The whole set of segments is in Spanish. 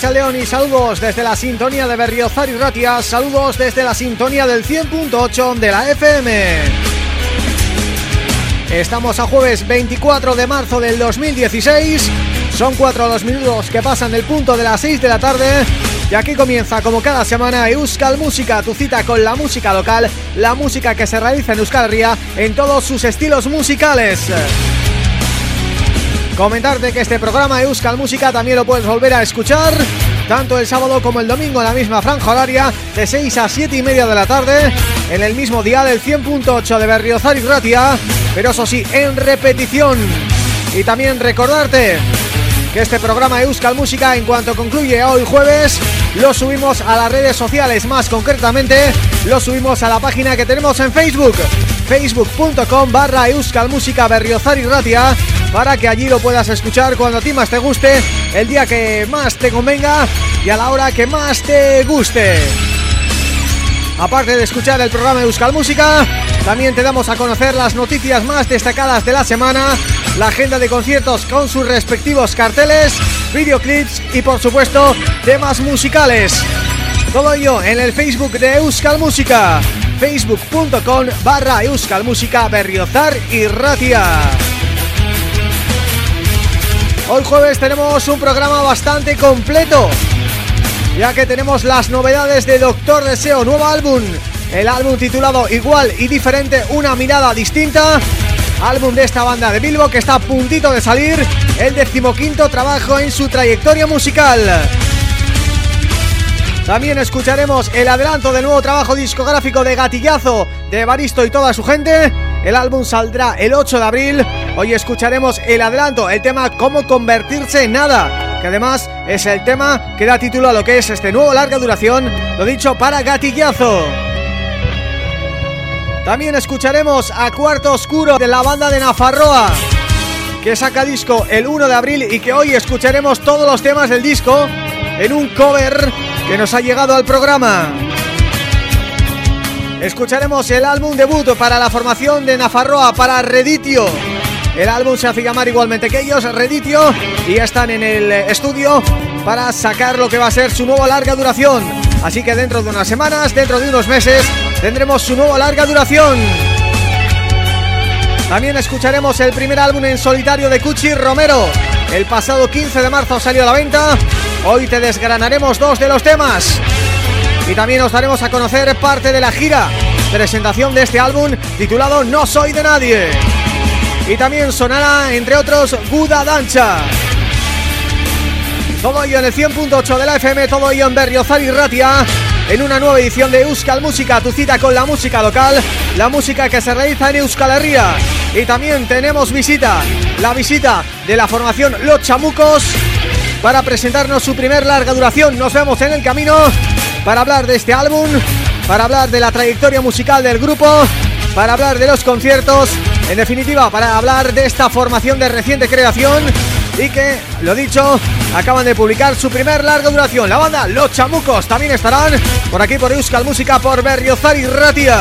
Saludos desde la sintonía de Berriozar y Ratia, saludos desde la sintonía del 100.8 de la FM. Estamos a jueves 24 de marzo del 2016, son cuatro los minutos que pasan del punto de las 6 de la tarde y aquí comienza como cada semana Euskal Música, tu cita con la música local, la música que se realiza en Euskal Herria en todos sus estilos musicales. Comentarte que este programa Euskal Música también lo puedes volver a escuchar tanto el sábado como el domingo en la misma franja horaria de 6 a 7 y media de la tarde en el mismo día del 100.8 de Berriozar y Ratia, pero eso sí, en repetición. Y también recordarte que este programa Euskal Música en cuanto concluye hoy jueves lo subimos a las redes sociales, más concretamente lo subimos a la página que tenemos en Facebook facebook.com barra Euskal Música Berriozar y Ratia para que allí lo puedas escuchar cuando a ti más te guste, el día que más te convenga y a la hora que más te guste. Aparte de escuchar el programa de Euskal Música, También te damos a conocer las noticias más destacadas de la semana, la agenda de conciertos con sus respectivos carteles, videoclips y por supuesto temas musicales. Todo ello en el Facebook de Euskal Música, facebook.com barra Euskal Música Berriozar y Ratia. Hoy jueves tenemos un programa bastante completo Ya que tenemos las novedades de Doctor Deseo, nuevo álbum. El álbum titulado Igual y Diferente, una mirada distinta. Álbum de esta banda de Bilbo que está a puntito de salir El decimoquinto trabajo en su trayectoria musical. También escucharemos el adelanto del nuevo trabajo discográfico de Gatillazo de Baristo y toda su gente. El álbum saldrá el 8 de abril. Hoy escucharemos el adelanto, el tema Cómo convertirse en nada, que además es el tema que da título a lo que es este nuevo larga duración, lo dicho para Gatillazo. También escucharemos a Cuarto Oscuro de la banda de Nafarroa que saca disco el 1 de abril y que hoy escucharemos todos los temas del disco en un cover que nos ha llegado al programa. Escucharemos el álbum debut para la formación de Nafarroa para Reditio. El álbum se hace llamar igualmente que ellos, Reditio, y están en el estudio para sacar lo que va a ser su nueva larga duración. Así que dentro de unas semanas, dentro de unos meses, tendremos su nueva larga duración. También escucharemos el primer álbum en solitario de Cuchi Romero. El pasado 15 de marzo salió a la venta Hoy te desgranaremos dos de los temas Y también os daremos a conocer parte de la gira Presentación de este álbum titulado No Soy de Nadie Y también sonará, entre otros, Guda Dancha Todo ello en el 100.8 de la FM Todo ello en Berriozar y Ratia en una nueva edición de Euskal Música, tu cita con la música local, la música que se realiza en Euskal Herria. Y también tenemos visita, la visita de la formación Los Chamucos, para presentarnos su primer larga duración. Nos vemos en el camino para hablar de este álbum, para hablar de la trayectoria musical del grupo, para hablar de los conciertos, en definitiva, para hablar de esta formación de reciente creación y que, lo dicho, acaban de publicar su primer larga duración. La banda Los Chamucos también estarán por aquí por Euskal Música, por Berriozar y Ratia.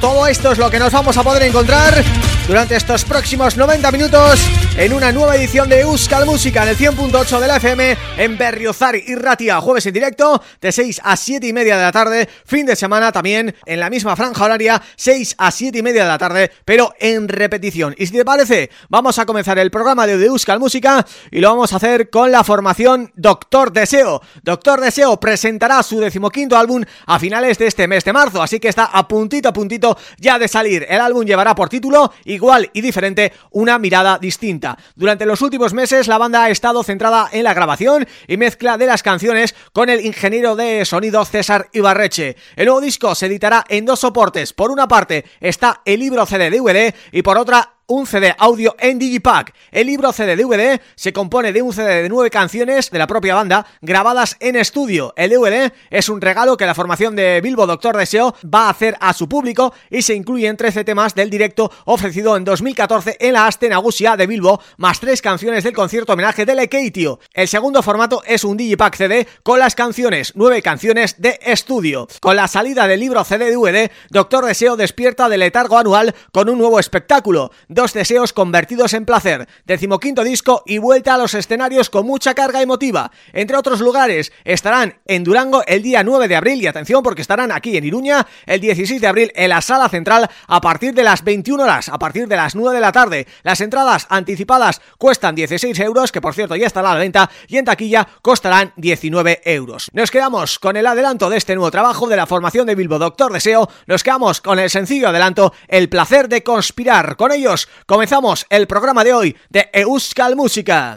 Todo esto es lo que nos vamos a poder encontrar durante estos próximos 90 minutos en una nueva edición de Euskal Música en el 100.8 de la FM en Berriozar y Ratia, jueves en directo de 6 a 7 y media de la tarde, fin de semana también en la misma franja horaria 6 a 7 y media de la tarde, pero en repetición. Y si te parece, vamos a comenzar el programa de Euskal Música y lo vamos a hacer con la formación Doctor Deseo. Doctor Deseo presentará su decimoquinto álbum a finales de este mes de marzo, así que está a puntito a puntito ya de salir. El álbum llevará por título Igual y Diferente, una mirada distinta. Durante los últimos meses la banda ha estado centrada en la grabación y mezcla de las canciones con el ingeniero de sonido César Ibarreche. El nuevo disco se editará en dos soportes. Por una parte está el libro CD-DVD y por otra un CD audio en Digipack. El libro CD-DVD se compone de un CD de nueve canciones de la propia banda grabadas en estudio. El DVD es un regalo que la formación de Bilbo Doctor Deseo va a hacer a su público y se incluyen 13 temas del directo ofrecido en 2014 en la Aste Nagusia de Bilbo, más tres canciones del concierto homenaje de Lekeitio. El segundo formato es un Digipack CD con las canciones, nueve canciones de estudio. Con la salida del libro CD-DVD, Doctor Deseo despierta del letargo anual con un nuevo espectáculo dos deseos convertidos en placer, decimoquinto disco y vuelta a los escenarios con mucha carga emotiva. Entre otros lugares estarán en Durango el día 9 de abril y atención porque estarán aquí en Iruña el 16 de abril en la Sala Central a partir de las 21 horas, a partir de las 9 de la tarde. Las entradas anticipadas cuestan 16 euros, que por cierto ya estará a la venta, y en taquilla costarán 19 euros. Nos quedamos con el adelanto de este nuevo trabajo de la formación de Bilbo Doctor Deseo, nos quedamos con el sencillo adelanto El placer de conspirar. Con ellos comenzamos el programa de hoy de Euskal Música.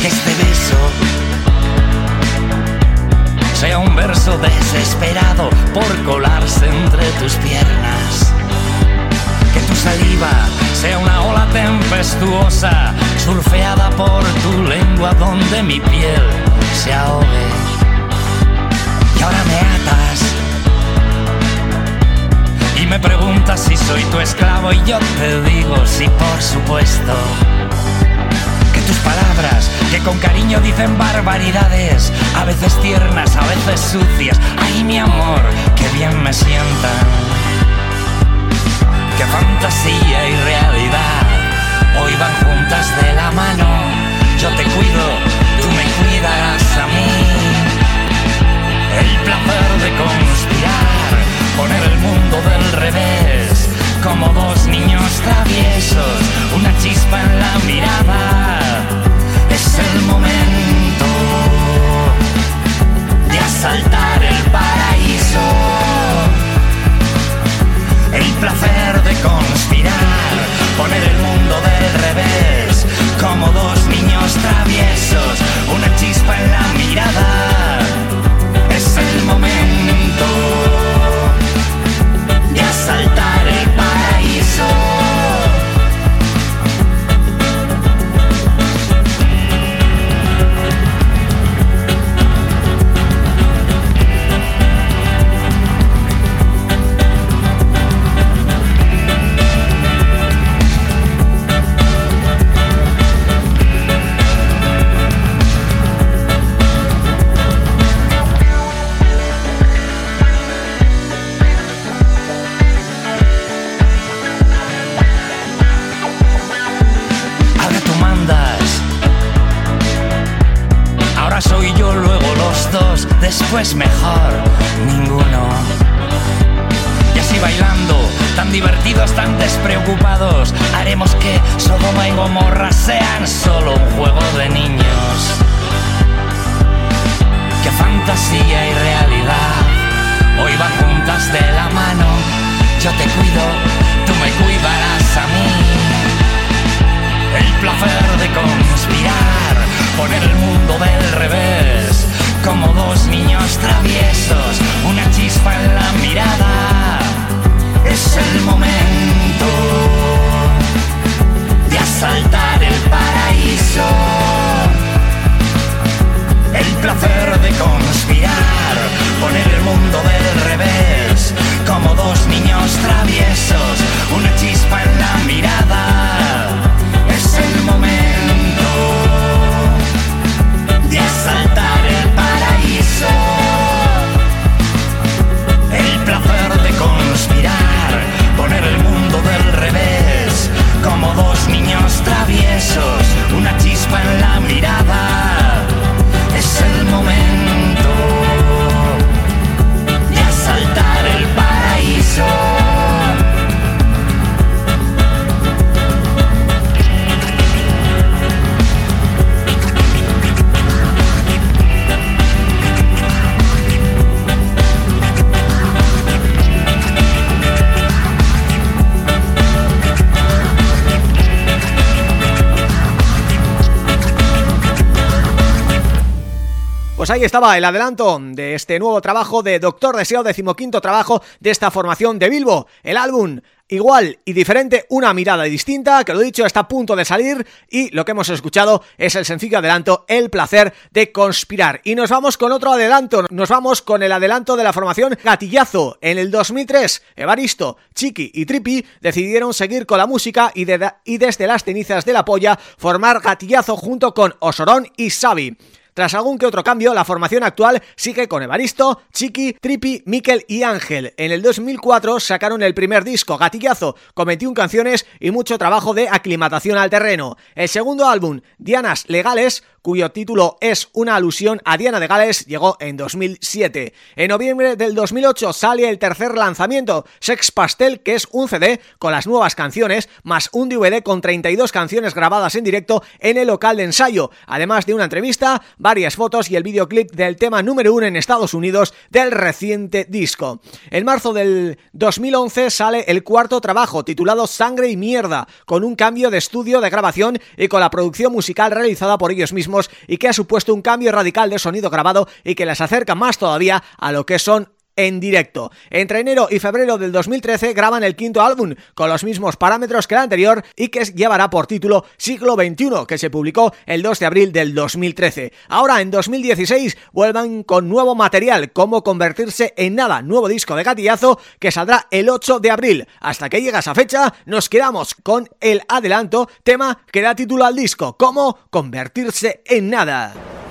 Que este beso sea un verso desesperado por colarse entre tus piernas. Que tu saliva sea una tempestuosa surfeada por tu lengua donde mi piel se ahogue. Y ahora me atas Y me preguntas si soy tu esclavo y yo te digo sí, por supuesto. Que tus palabras, que con cariño dicen barbaridades, a veces tiernas, a veces sucias, ay mi amor, que bien me sientan. Que fantasía y realidad hoy van juntas de la mano. Yo te cuido, tú me cuidarás a mí. El placer de conspirar, poner el mundo del revés, como dos niños traviesos, una chispa en la mirada. Es el momento de asaltar el paraíso. El placer de conspirar, poner el mundo del revés, como dos niños traviesos, una chispa en la mirada. Es el momento después mejor ninguno. Y así bailando, tan divertidos, tan despreocupados, haremos que Sodoma y Gomorra sean solo un juego de niños. Que fantasía y realidad hoy van juntas de la mano. Yo te cuido, tú me cuidarás a mí. El placer de conspirar, poner el mundo del revés, como dos niños traviesos, una chispa en la mirada. Es el momento de asaltar el paraíso. El placer de conspirar, poner el mundo del revés, como dos niños traviesos, una chispa en la mirada. Es el momento traviesos, una chispa en la Pues ahí estaba el adelanto de este nuevo trabajo de Doctor Deseo, decimoquinto trabajo de esta formación de Bilbo. El álbum igual y diferente, una mirada distinta, que lo dicho, está a punto de salir y lo que hemos escuchado es el sencillo adelanto El placer de conspirar. Y nos vamos con otro adelanto, nos vamos con el adelanto de la formación Gatillazo. En el 2003, Evaristo, Chiqui y Tripi decidieron seguir con la música y, de- y desde las cenizas de la polla formar Gatillazo junto con Osorón y Xavi. Tras algún que otro cambio, la formación actual sigue con Evaristo, Chiqui, Tripi, Miquel y Ángel. En el 2004 sacaron el primer disco, Gatillazo, con 21 canciones y mucho trabajo de aclimatación al terreno. El segundo álbum, Dianas Legales, cuyo título es una alusión a Diana de Gales, llegó en 2007. En noviembre del 2008 sale el tercer lanzamiento, Sex Pastel, que es un CD con las nuevas canciones, más un DVD con 32 canciones grabadas en directo en el local de ensayo, además de una entrevista, varias fotos y el videoclip del tema número uno en Estados Unidos del reciente disco. En marzo del 2011 sale el cuarto trabajo, titulado Sangre y Mierda, con un cambio de estudio de grabación y con la producción musical realizada por ellos mismos y que ha supuesto un cambio radical de sonido grabado y que les acerca más todavía a lo que son en directo. Entre enero y febrero del 2013 graban el quinto álbum, con los mismos parámetros que el anterior y que llevará por título Siglo XXI, que se publicó el 2 de abril del 2013. Ahora, en 2016, vuelvan con nuevo material, como convertirse en nada, nuevo disco de gatillazo que saldrá el 8 de abril. Hasta que llegue esa fecha, nos quedamos con el adelanto, tema que da título al disco, como convertirse en nada.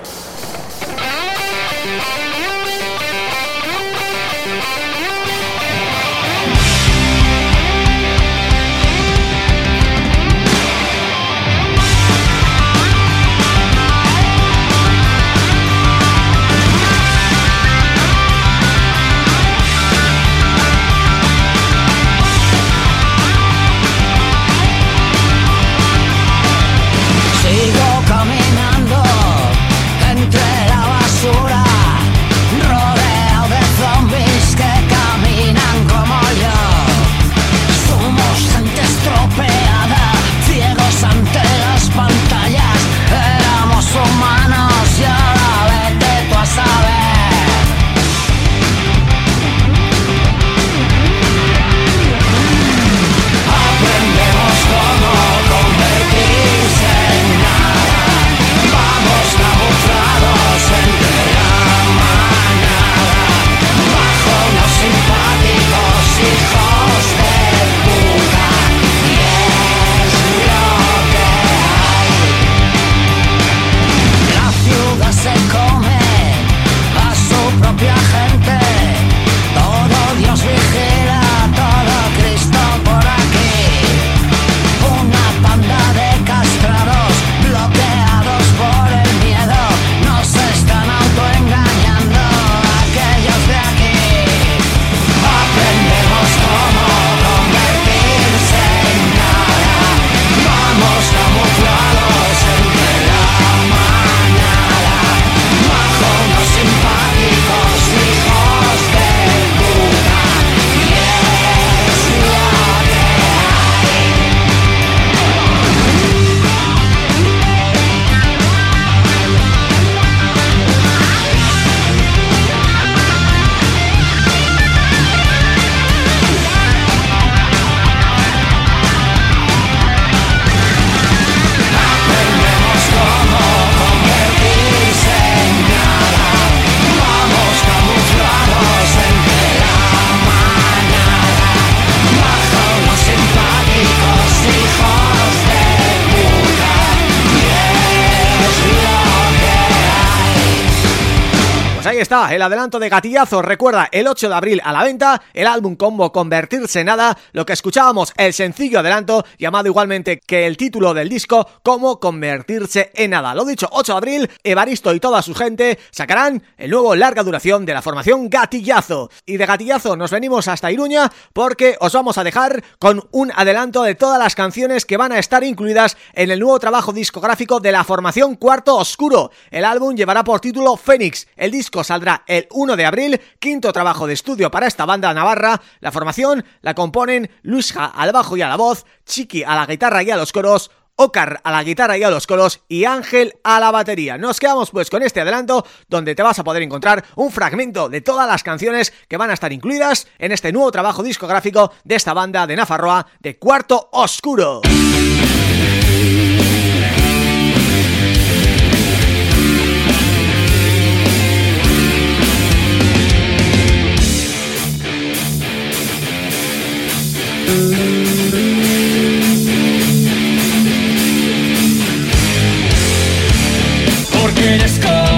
El adelanto de Gatillazo, recuerda, el 8 de abril a la venta, el álbum combo Convertirse en Nada, lo que escuchábamos, el sencillo adelanto, llamado igualmente que el título del disco, como Convertirse en Nada. Lo dicho, 8 de abril, Evaristo y toda su gente sacarán el nuevo larga duración de la formación Gatillazo. Y de Gatillazo nos venimos hasta Iruña porque os vamos a dejar con un adelanto de todas las canciones que van a estar incluidas en el nuevo trabajo discográfico de la formación Cuarto Oscuro. El álbum llevará por título Fénix, el disco saldrá el 1 de abril, quinto trabajo de estudio para esta banda navarra. La formación la componen Luisja al bajo y a la voz, Chiqui a la guitarra y a los coros, Ocar a la guitarra y a los coros y Ángel a la batería. Nos quedamos pues con este adelanto donde te vas a poder encontrar un fragmento de todas las canciones que van a estar incluidas en este nuevo trabajo discográfico de esta banda de Nafarroa de Cuarto Oscuro. Porque eres como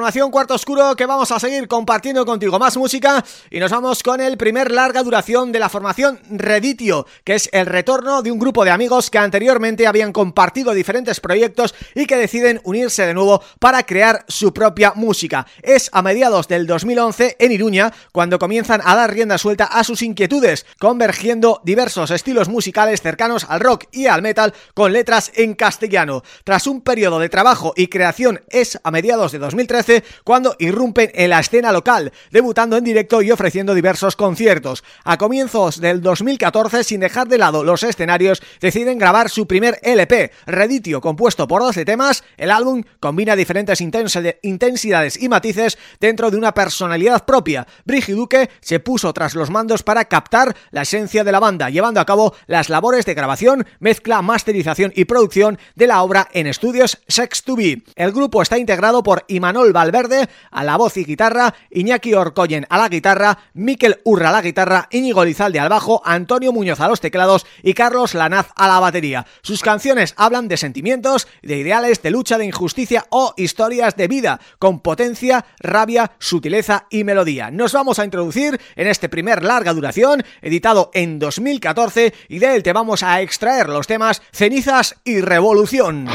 la formación Cuarto Oscuro que vamos a seguir compartiendo contigo más música y nos vamos con el primer larga duración de la formación Reditio, que es el retorno de un grupo de amigos que anteriormente habían compartido diferentes proyectos y que deciden unirse de nuevo para crear su propia música. Es a mediados del 2011 en Iruña cuando comienzan a dar rienda suelta a sus inquietudes, convergiendo diversos estilos musicales cercanos al rock y al metal con letras en castellano. Tras un periodo de trabajo y creación es a mediados de 2013 cuando irrumpen en la escena local, debutando en directo y ofreciendo diversos conciertos. A comienzos del 2014, sin dejar de lado los escenarios, deciden grabar su primer LP, Reditio, compuesto por 12 temas. El álbum combina diferentes intensidades y matices dentro de una personalidad propia. Brigiduque se puso tras los mandos para captar la esencia de la banda, llevando a cabo las labores de grabación, mezcla, masterización y producción de la obra en estudios Sex to Be. El grupo está integrado por Imanol Valverde a la voz y guitarra, Iñaki Orcoyen a la guitarra, Miquel Urra a la guitarra, Íñigo Lizalde al bajo, Antonio Muñoz a los teclados y Carlos Lanaz a la batería. Sus canciones hablan de sentimientos, de ideales, de lucha, de injusticia o historias de vida, con potencia, rabia, sutileza y melodía. Nos vamos a introducir en este primer larga duración, editado en 2014, y de él te vamos a extraer los temas Cenizas y Revolución.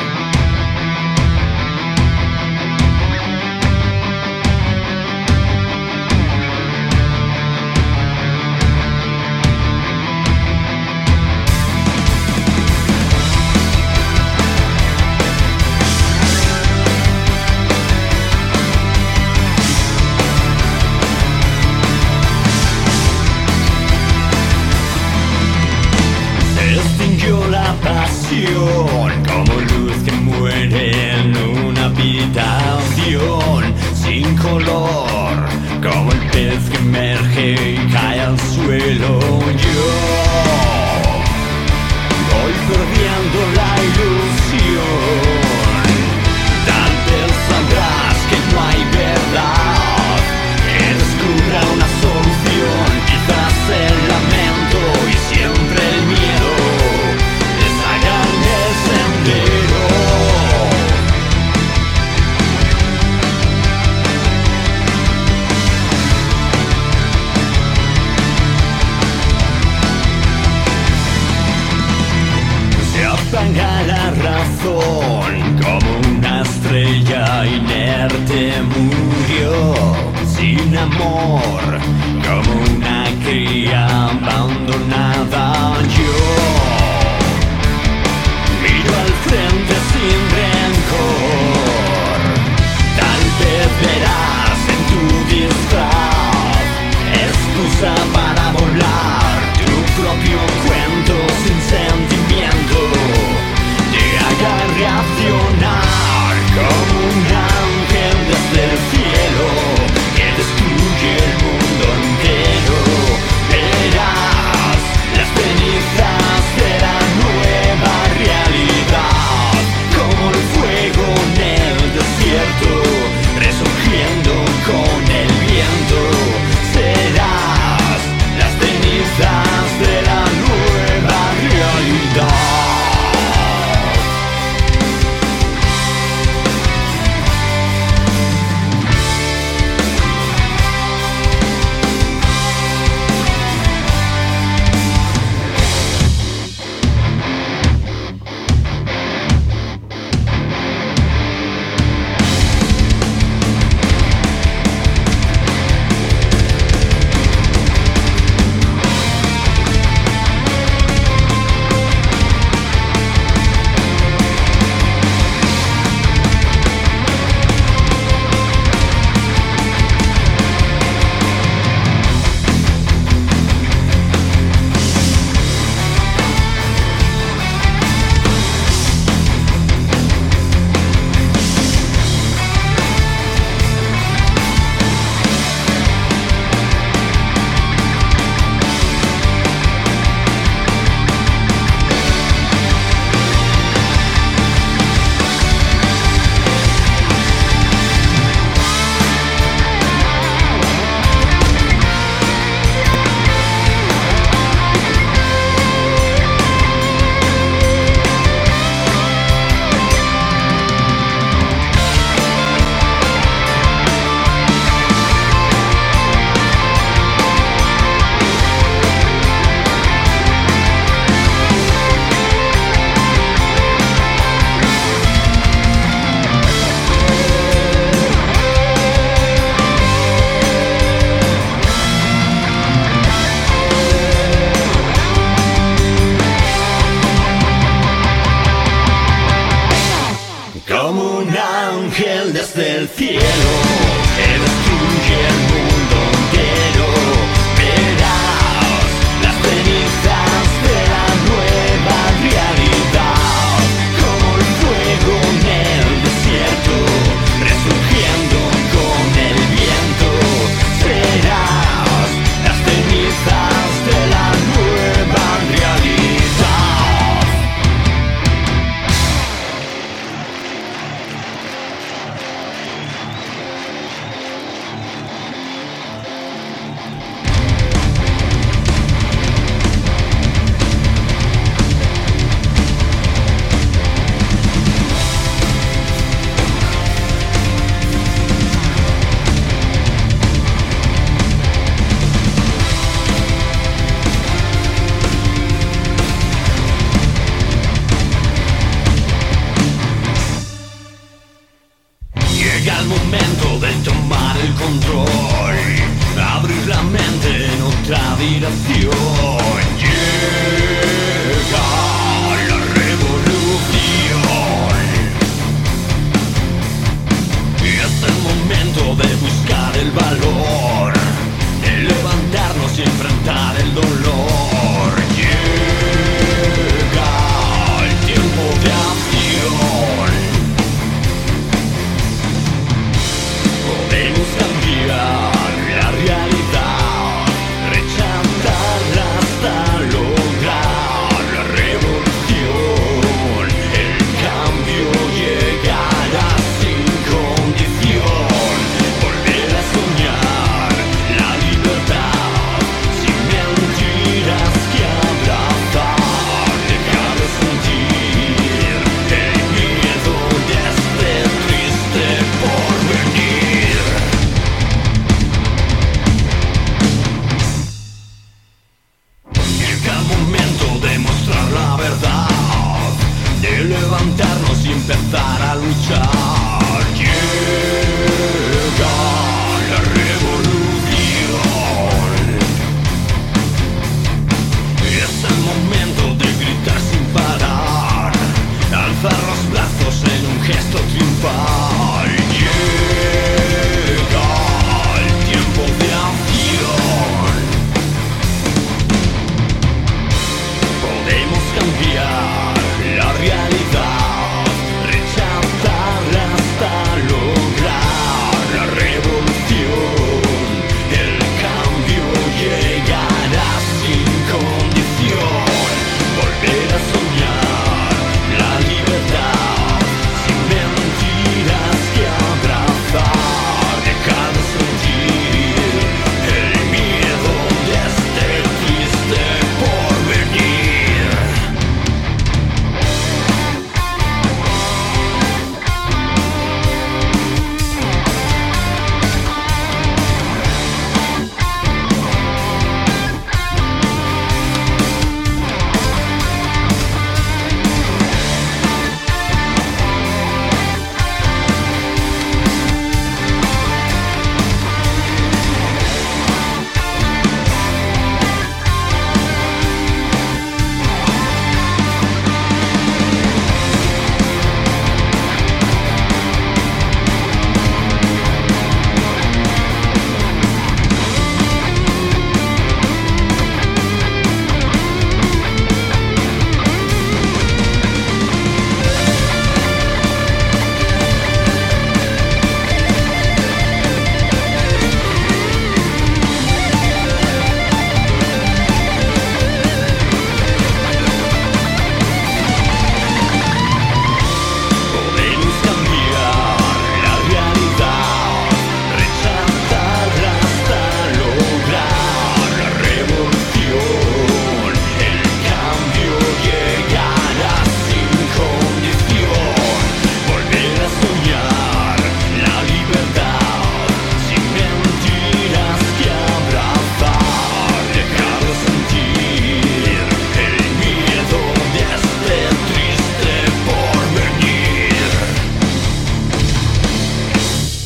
Levantarnos y empezar a luchar.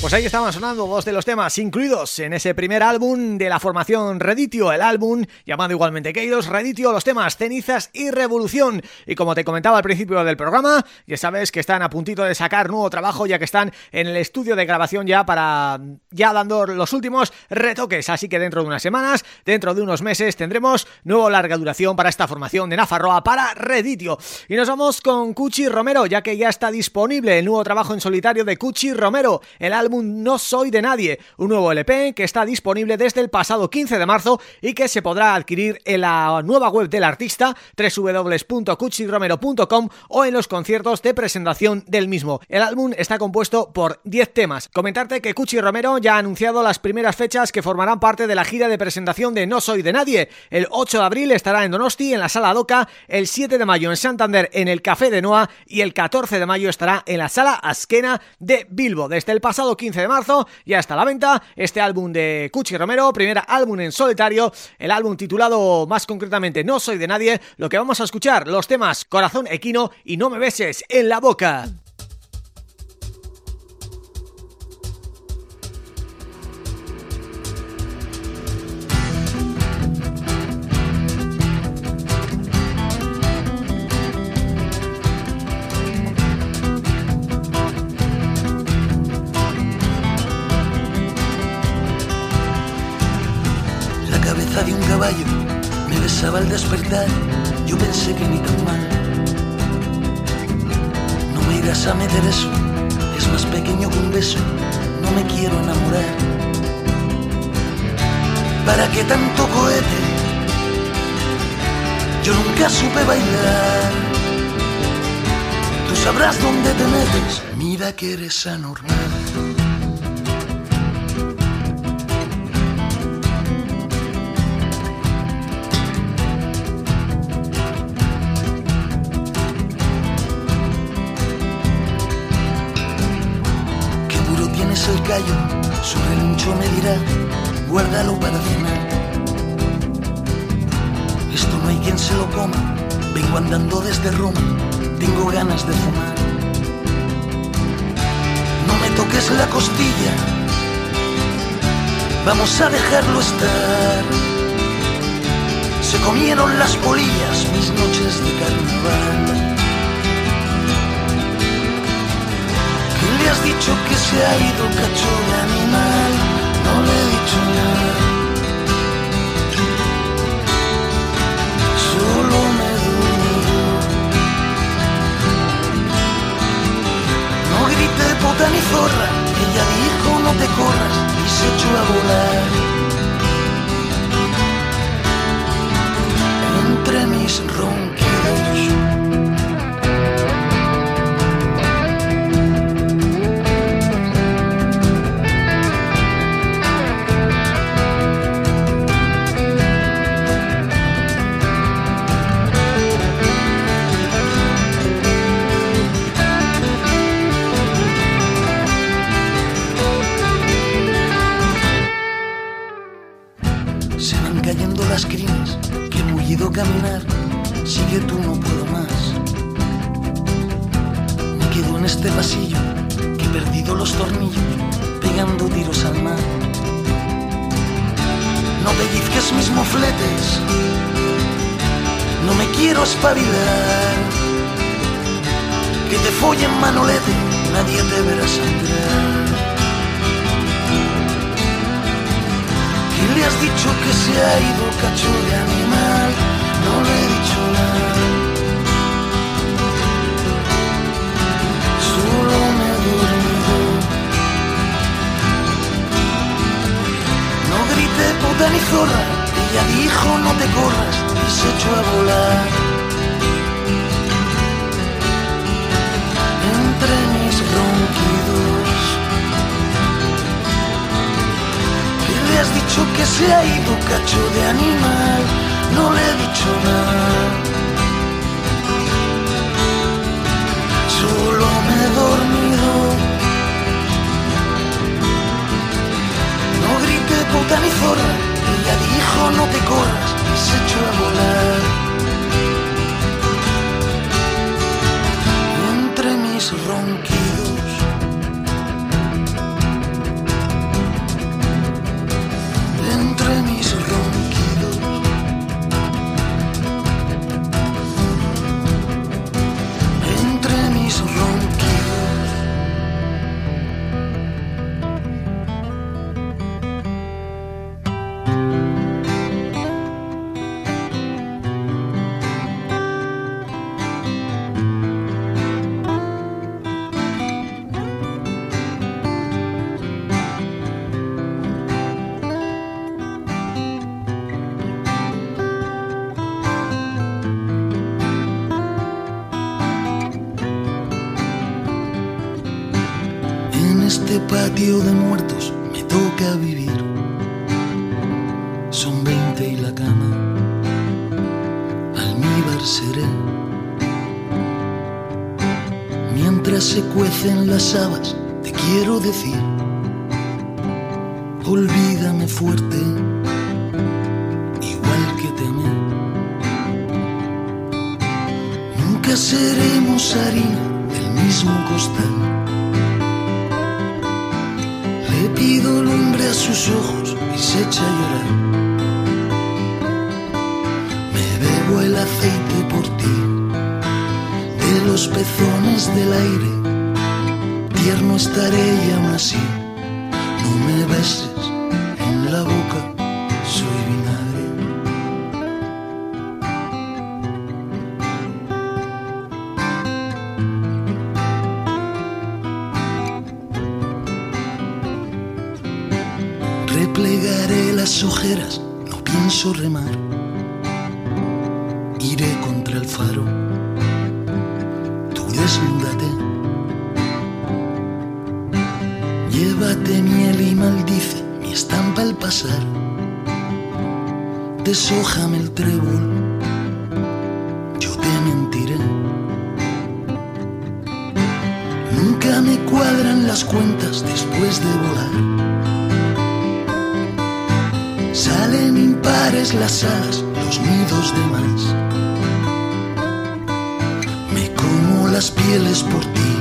Pues ahí estaban sonando dos de los temas incluidos en ese primer álbum de la formación Reditio, el álbum llamado igualmente Keidos, Reditio, los temas Cenizas y Revolución. Y como te comentaba al principio del programa, ya sabes que están a puntito de sacar nuevo trabajo ya que están en el estudio de grabación ya para ya dando los últimos retoques. Así que dentro de unas semanas, dentro de unos meses, tendremos nuevo larga duración para esta formación de Nafarroa para Reditio. Y nos vamos con Cuchi Romero, ya que ya está disponible el nuevo trabajo en solitario de Cuchi Romero, el álbum no soy de nadie, un nuevo LP que está disponible desde el pasado 15 de marzo y que se podrá adquirir en la nueva web del artista www.cuchiromero.com o en los conciertos de presentación del mismo. El álbum está compuesto por 10 temas. Comentarte que Cuchi Romero ya ha anunciado las primeras fechas que formarán parte de la gira de presentación de No Soy de Nadie. El 8 de abril estará en Donosti, en la Sala Doca, el 7 de mayo en Santander, en el Café de Noa y el 14 de mayo estará en la Sala Asquena de Bilbo. Desde el pasado 15 de marzo ya está a la venta este álbum de Cuchi Romero, primer álbum en solitario, el álbum titulado más concretamente No Soy de Nadie, lo que vamos a escuchar, los temas Corazón Equino y No Me Beses en la Boca. Al despertar, yo pensé que ni tan mal. No me irás a meter eso, es más pequeño que un beso, no me quiero enamorar. ¿Para qué tanto cohete? Yo nunca supe bailar. Tú sabrás dónde te metes, mira que eres anormal. El callo, su relincho me dirá, guárdalo para cenar. Esto no hay quien se lo coma, vengo andando desde Roma, tengo ganas de fumar. No me toques la costilla, vamos a dejarlo estar. Se comieron las polillas mis noches de carnaval. Has dicho que se ha ido cacho de animal, no le he dicho nada. Solo me duele. No grite puta ni zorra, ella dijo no te corras y se echó a volar. Entre mis ronquidos. Caminar, sigue tú, no puedo más. Me quedo en este pasillo, que he perdido los tornillos, pegando tiros al mar. No pellizques mis mofletes, no me quiero espabilar. Que te follen manolete, nadie te verá sangrar. Le has dicho que se ha ido cacho de animal? no le he dicho nada. Solo me he dormido. No grite puta ni zorra, ella dijo no te corras y se echó a volar. Entre mis ronquidos. ¿Qué le has dicho que se ha ido cacho de animal? no le he dicho nada. Solo me he dormido. No grite puta ni zorra, ella dijo no te corras y se echó a volar. Entre mis ronquidos. 在你手中。pensabas, te quiero decir cuentas después de volar. Salen impares las alas, los nidos de más. Me como las pieles por ti,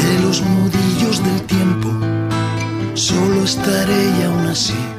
de los nudillos del tiempo. Solo estaré y aún así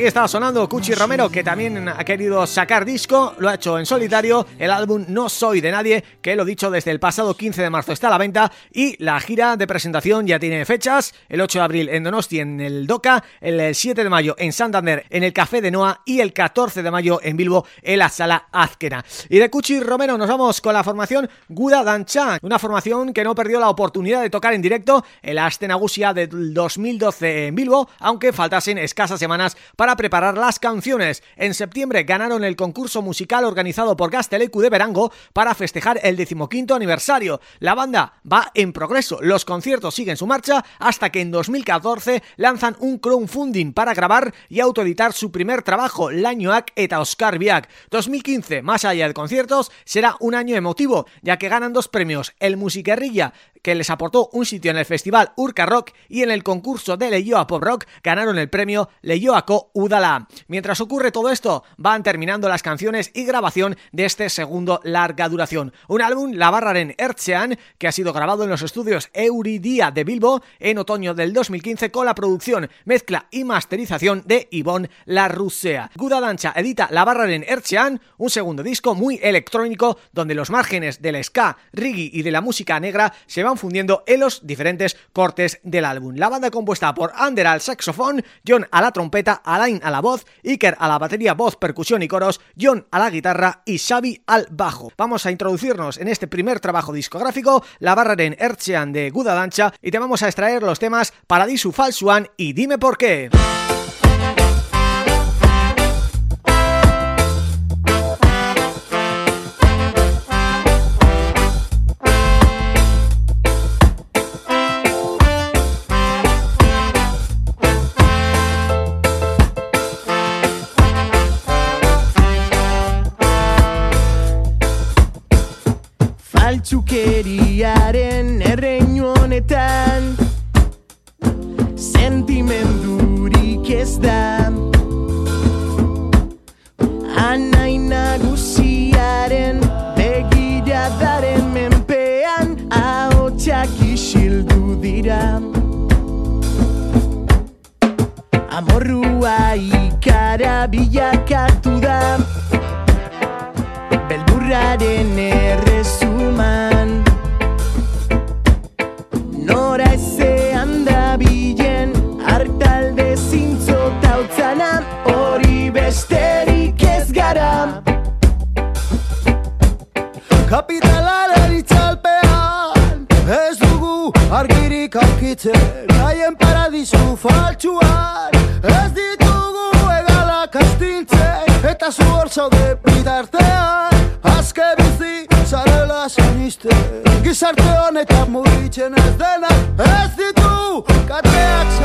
ahí está sonando Cuchi Romero que también ha querido sacar disco, lo ha hecho en solitario, el álbum No Soy de Nadie, que lo dicho desde el pasado 15 de marzo está a la venta. Y la gira de presentación ya tiene fechas, el 8 de abril en Donosti en el Doca, el 7 de mayo en Santander en el Café de Noa. Y el 14 de mayo en Bilbo en la Sala Azquena. Y de Cuchi Romero nos vamos con la formación Guda Dancha, una formación que no perdió la oportunidad de tocar en directo en la Astenagusia del 2012 en Bilbo, aunque faltasen escasas semanas para preparar las canciones. En septiembre ganaron el concurso musical organizado por Gastelecu de Verango para festejar el decimoquinto aniversario. La banda va en progreso, los conciertos siguen su marcha hasta que en 2014 lanzan un crowdfunding para grabar y autoeditar su primer trabajo, Lañoak eta Oscar Biak. 2015, más allá de conciertos, será un año emotivo, ya que ganan dos premios, el Musiquerrilla que les aportó un sitio en el festival Urca Rock y en el concurso de Leyoa Pop Rock ganaron el premio Leyoaco Udala. Mientras ocurre todo esto, van terminando las canciones y grabación de este segundo larga duración. Un álbum, La Barraren Ertzean, que ha sido grabado en los estudios Euridia de Bilbo en otoño del 2015 con la producción, mezcla y masterización de Ivonne Larrusea. Guda Dancha edita La Barraren Ertzean, un segundo disco muy electrónico donde los márgenes del ska, reggae y de la música negra se van fundiendo en los diferentes cortes del álbum. La banda compuesta por Ander al saxofón, John a la trompeta, Alain a la voz, Iker a la batería, voz, percusión y coros, John a la guitarra y Xavi al bajo. Vamos a introducirnos en este primer trabajo discográfico, La Barraren Ertzean de Guda Dancha y te vamos a extraer los temas Paradisu Falsuan y Dime por qué. itxukeriaren erreinu honetan. Sentimendurik ez da. Anai nagusiaren begiradaren menpean ahotsak isildu dira. Amorrua ikara bilakatu da. Beldurraren errezu eman Nora ezean da bilen Artalde zintzo tautzana Hori besterik ez gara. Kapitalaren itzalpean Ez dugu argirik aurkitzen Haien paradisu faltsuan Ez ditugu egalak astintzen Eta zu hor zaude bitartean Azke bizi zarela zinizte Gizarte honetan mugitzen ez dena Ez ditu kateak zinizte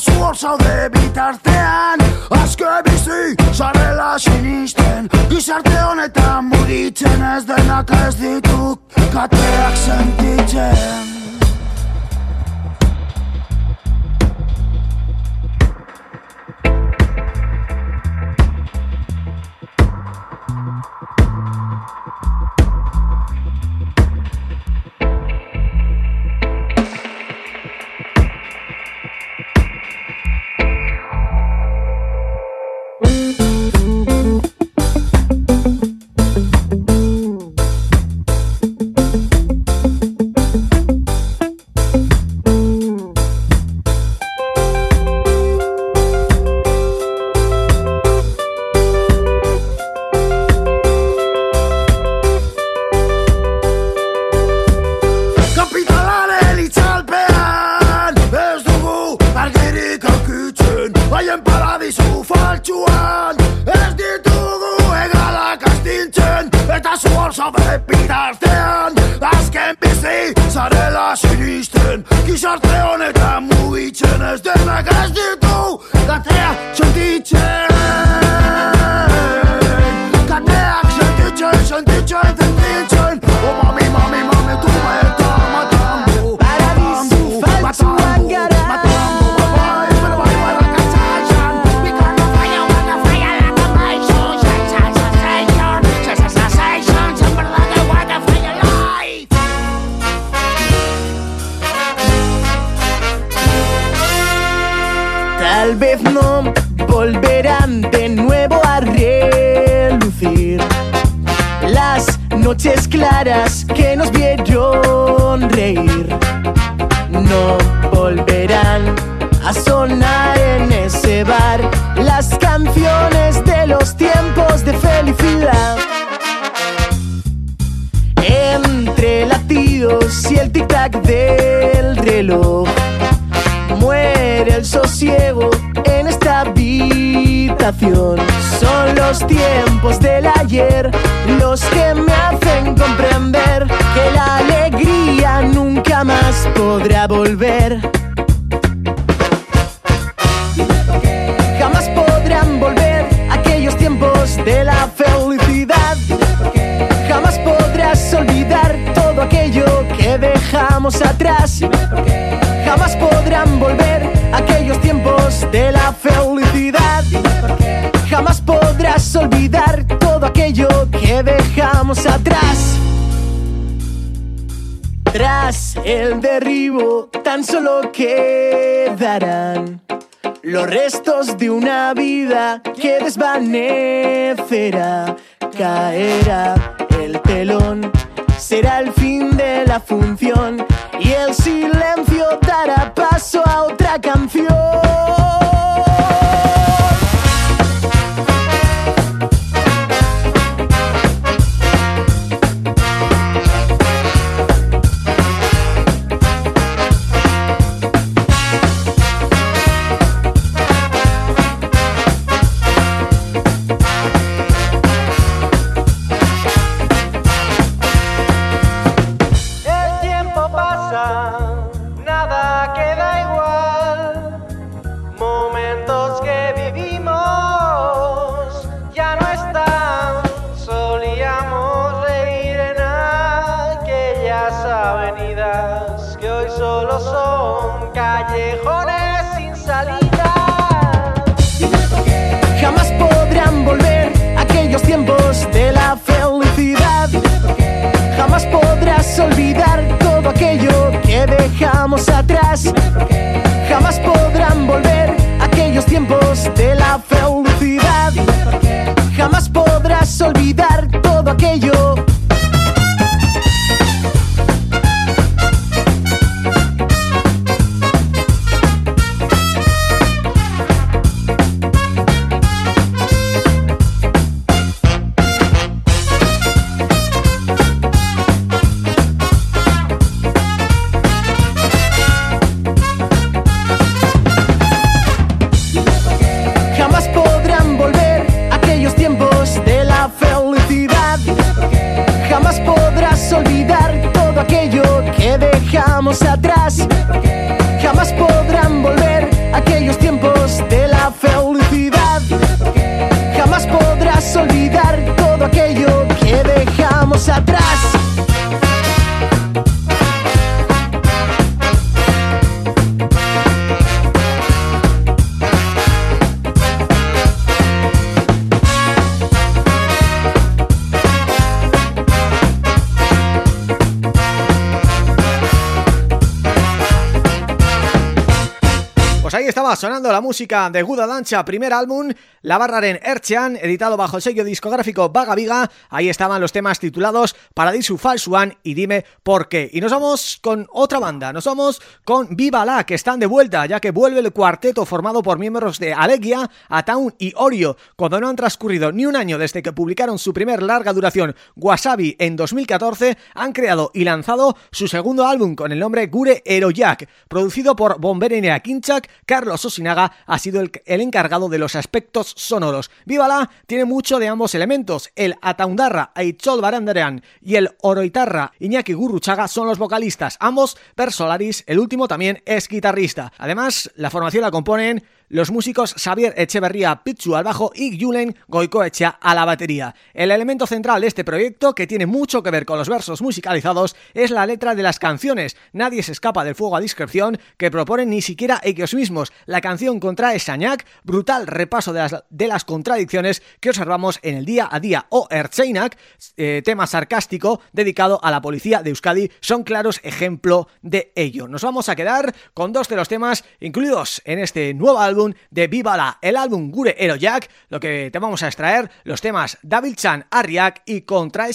zu hor zaude bitartean Azke bizi zarela sinisten. Gizarte honetan muritzen ez denak ez dituk Kateak sentitzen. olvidar todo aquello que dejamos atrás. Jamás podrán volver aquellos tiempos de la felicidad. Jamás podrás olvidar todo aquello sonando la música de Guda Dancha, primer álbum, La Barraren Erchean, editado bajo el sello discográfico Vaga Viga. Ahí estaban los temas titulados Paradisu Falsuan y Dime Por qué. Y nos vamos con otra banda, nos vamos con Viva La, que están de vuelta, ya que vuelve el cuarteto formado por miembros de Alegia, Ataun y Orio, cuando no han transcurrido ni un año desde que publicaron su primer larga duración, Wasabi, en 2014, han creado y lanzado su segundo álbum con el nombre Gure Eroyak, producido por Bomberenea Kinchak, Carlos Sinaga ha sido el, encargado de los aspectos sonoros. Víbala tiene mucho de ambos elementos. El Ataundarra Aichol Barandarean y el Oroitarra Iñaki Gurruchaga son los vocalistas. Ambos Persolaris, el último también es guitarrista. Además, la formación la componen los músicos Xavier Echeverría Pitsu al bajo y Julen Goicoechea a la batería. El elemento central de este proyecto, que tiene mucho que ver con los versos musicalizados, es la letra de las canciones. Nadie se escapa del fuego a discreción que proponen ni siquiera ellos mismos. La canción contrae Sañac, brutal repaso de las, de las contradicciones que observamos en el día a día o Ercheinak, eh, tema sarcástico dedicado a la policía de Euskadi, son claros ejemplo de ello. Nos vamos a quedar con dos de los temas incluidos en este nuevo álbum de Vivala, el álbum Gure Ero Jack, lo que te vamos a extraer los temas David Chan, Arriac y Contra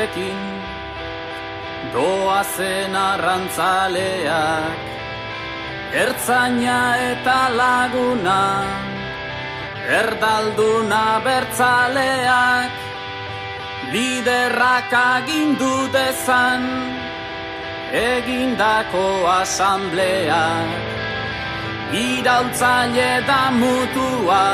batekin. Doazen arrantzaleak Ertzaina eta laguna Erdalduna bertzaleak Liderrak agindu dezan Egindako asambleak Irautzaile da mutua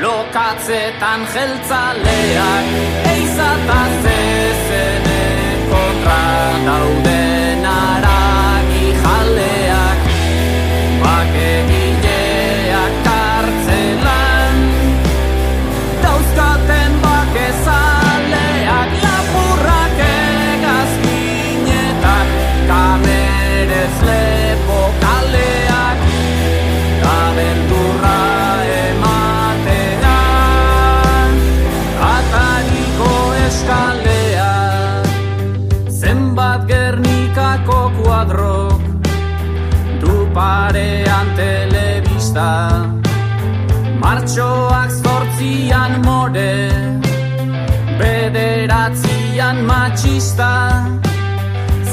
lokatzetan jeltzaleak ba mesen encontrada udenara zazpian more Bederatzian matxista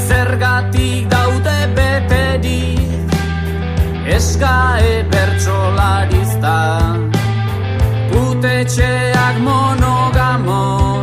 Zergatik daude beteri Eskae bertsolarista. Putetxeak monogamo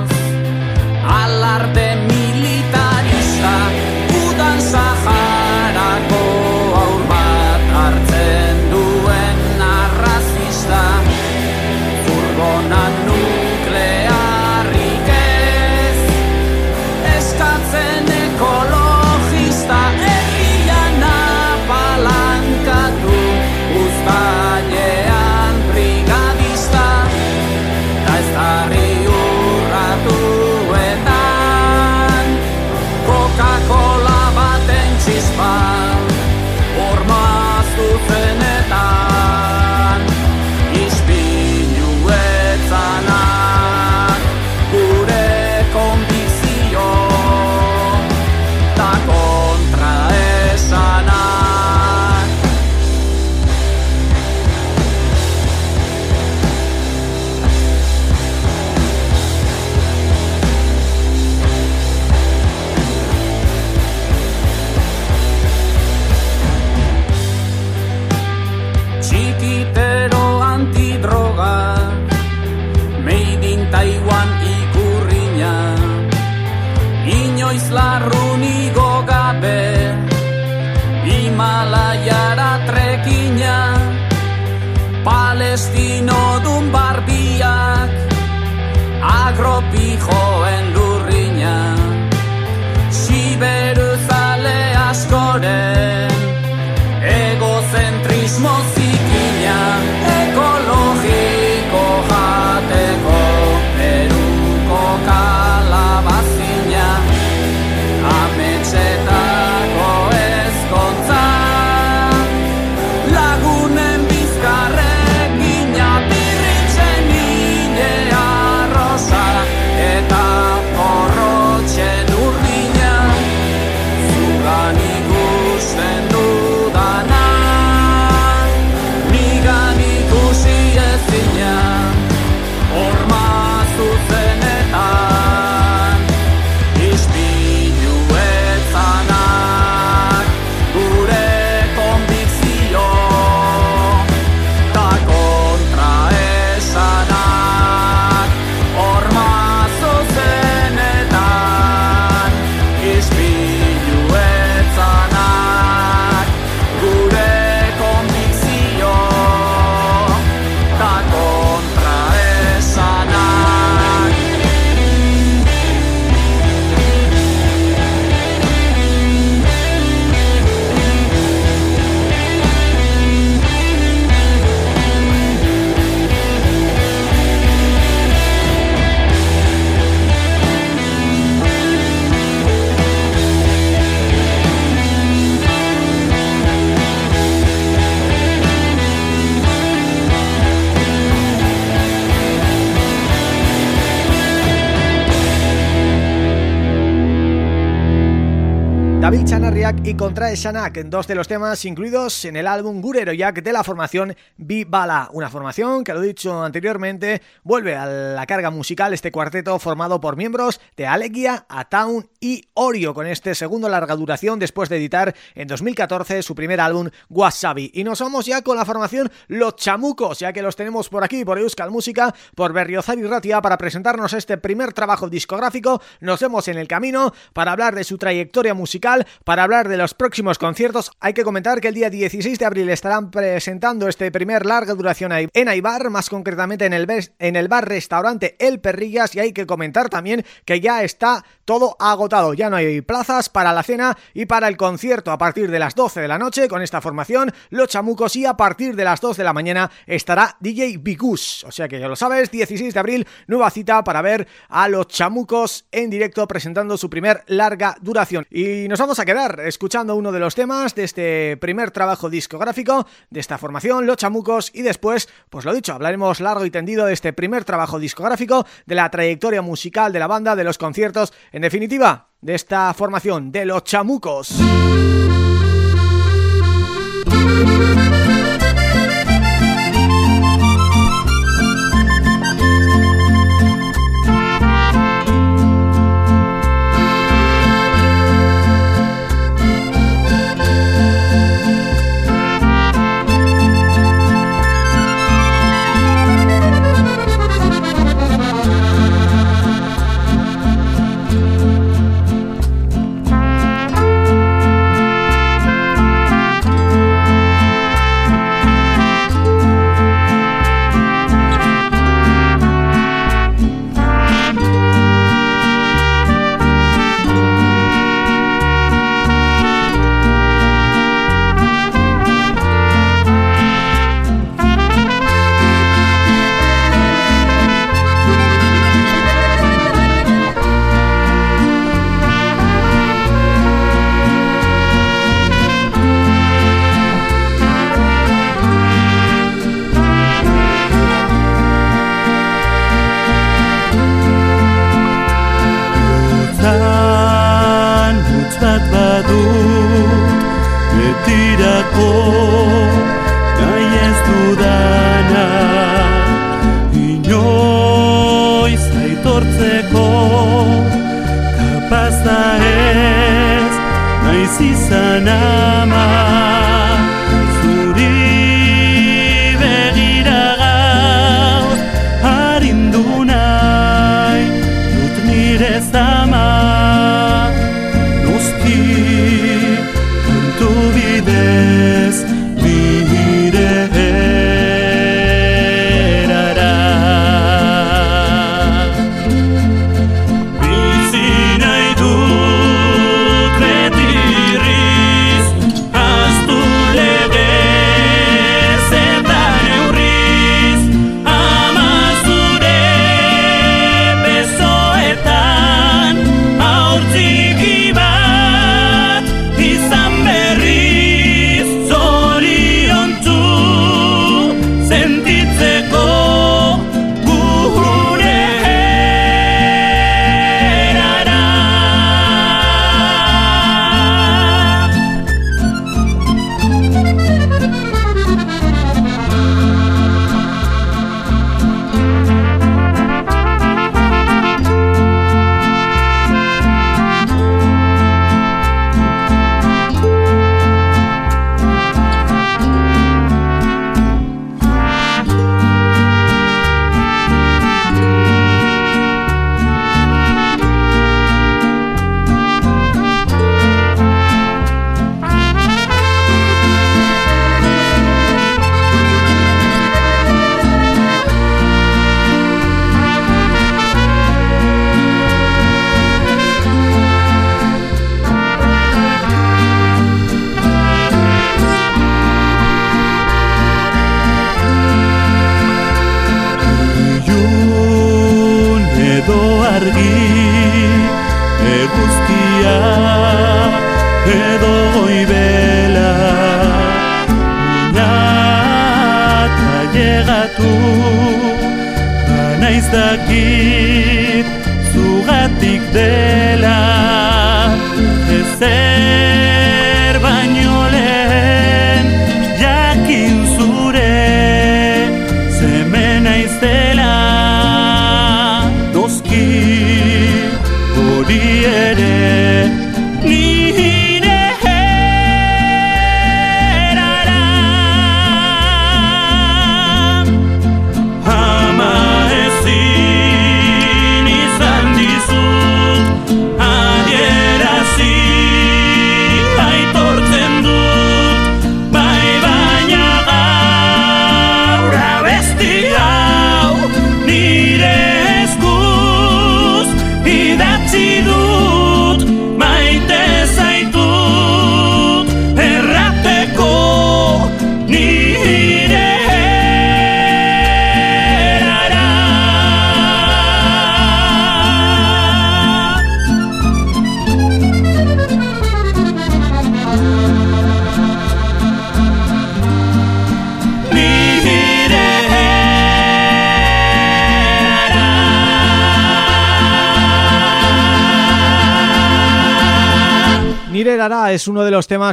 Contrae Shanak, dos de los temas incluidos en el álbum Gurero Jack de la formación Bala, una formación que, lo he dicho anteriormente, vuelve a la carga musical este cuarteto formado por miembros de Alegia, Ataun y Orio, con este segundo larga duración después de editar en 2014 su primer álbum Wasabi. Y nos vamos ya con la formación Los Chamucos, ya que los tenemos por aquí, por Euskal Música, por Berriozar y Ratia, para presentarnos este primer trabajo discográfico. Nos vemos en el camino para hablar de su trayectoria musical para hablar de los próximos conciertos. Hay que comentar que el día 16 de abril estarán presentando este primer larga duración en Aibar, más concretamente en el, en el bar-restaurante El Perrillas y hay que comentar también que ya está todo agotado, ya no hay plazas para la cena y para el concierto. A partir de las 12 de la noche con esta formación, Los Chamucos y a partir de las 2 de la mañana estará DJ Bicus, o sea que ya lo sabes, 16 de abril, nueva cita para ver a Los Chamucos en directo presentando su primer larga duración. Y nos vamos a quedar escuchando uno de los temas de este primer trabajo discográfico de esta formación, Los Chamucos, y después, pues lo dicho, hablaremos largo y tendido de este primer trabajo discográfico, de la trayectoria musical de la banda, de los conciertos, en definitiva, de esta formación de Los Chamucos.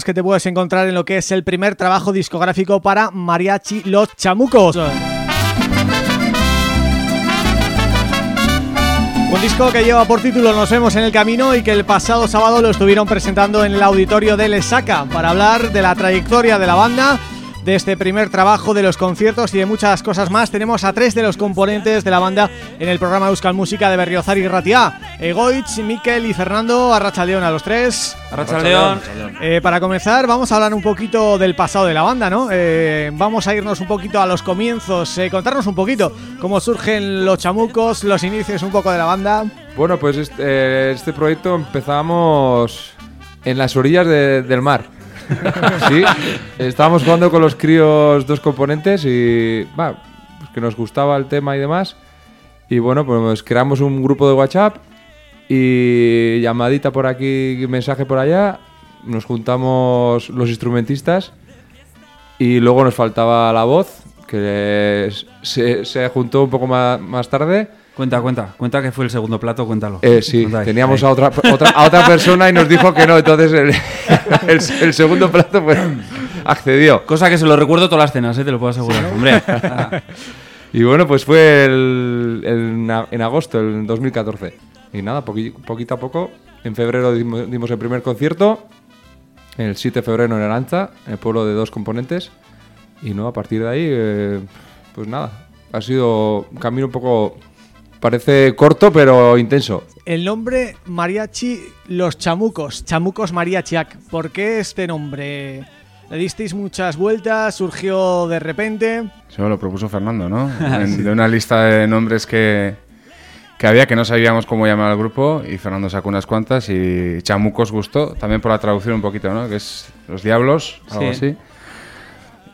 Que te puedes encontrar en lo que es el primer trabajo discográfico para Mariachi Los Chamucos. Un disco que lleva por título Nos vemos en el camino y que el pasado sábado lo estuvieron presentando en el auditorio de Lesaca para hablar de la trayectoria de la banda, de este primer trabajo, de los conciertos y de muchas cosas más. Tenemos a tres de los componentes de la banda en el programa Euskal Música de Berriozar y Ratia. Egoitz, Miquel y Fernando, Arrachaldeón a los tres. Arrachaldeón. Eh, para comenzar vamos a hablar un poquito del pasado de la banda, ¿no? Eh, vamos a irnos un poquito a los comienzos, eh, contarnos un poquito cómo surgen los chamucos, los inicios un poco de la banda. Bueno, pues este, eh, este proyecto empezamos en las orillas de- del mar. Sí, estábamos jugando con los críos dos componentes y pues que nos gustaba el tema y demás. Y bueno, pues creamos un grupo de WhatsApp y llamadita por aquí, mensaje por allá. Nos juntamos los instrumentistas y luego nos faltaba la voz, que se, se juntó un poco más, más tarde. Cuenta, cuenta, cuenta que fue el segundo plato, cuéntalo. Eh, sí, teníamos ahí. a otra, otra- a otra persona y nos dijo que no, entonces el, el- el segundo plato pues accedió. Cosa que se lo recuerdo todas las cenas, ¿eh? te lo puedo asegurar. Hombre, ah, Y bueno, pues fue el, el- en agosto, el 2014. Y nada, poqui- poquito a poco, en febrero dimos, dimos el primer concierto, el 7 de febrero en Aranza, en el pueblo de dos componentes. Y no, a partir de ahí, eh, pues nada, ha sido un camino un poco, parece corto pero intenso. El nombre Mariachi Los Chamucos, Chamucos Mariachiac. ¿Por qué este nombre? ¿Le disteis muchas vueltas? ¿Surgió de repente? Eso lo propuso Fernando, ¿no? En- De una lista de nombres que, que había que no sabíamos cómo llamar al grupo y Fernando sacó unas cuantas y Chamucos gustó, también por la traducción un poquito, ¿no? Que es Los Diablos, algo Sí. así.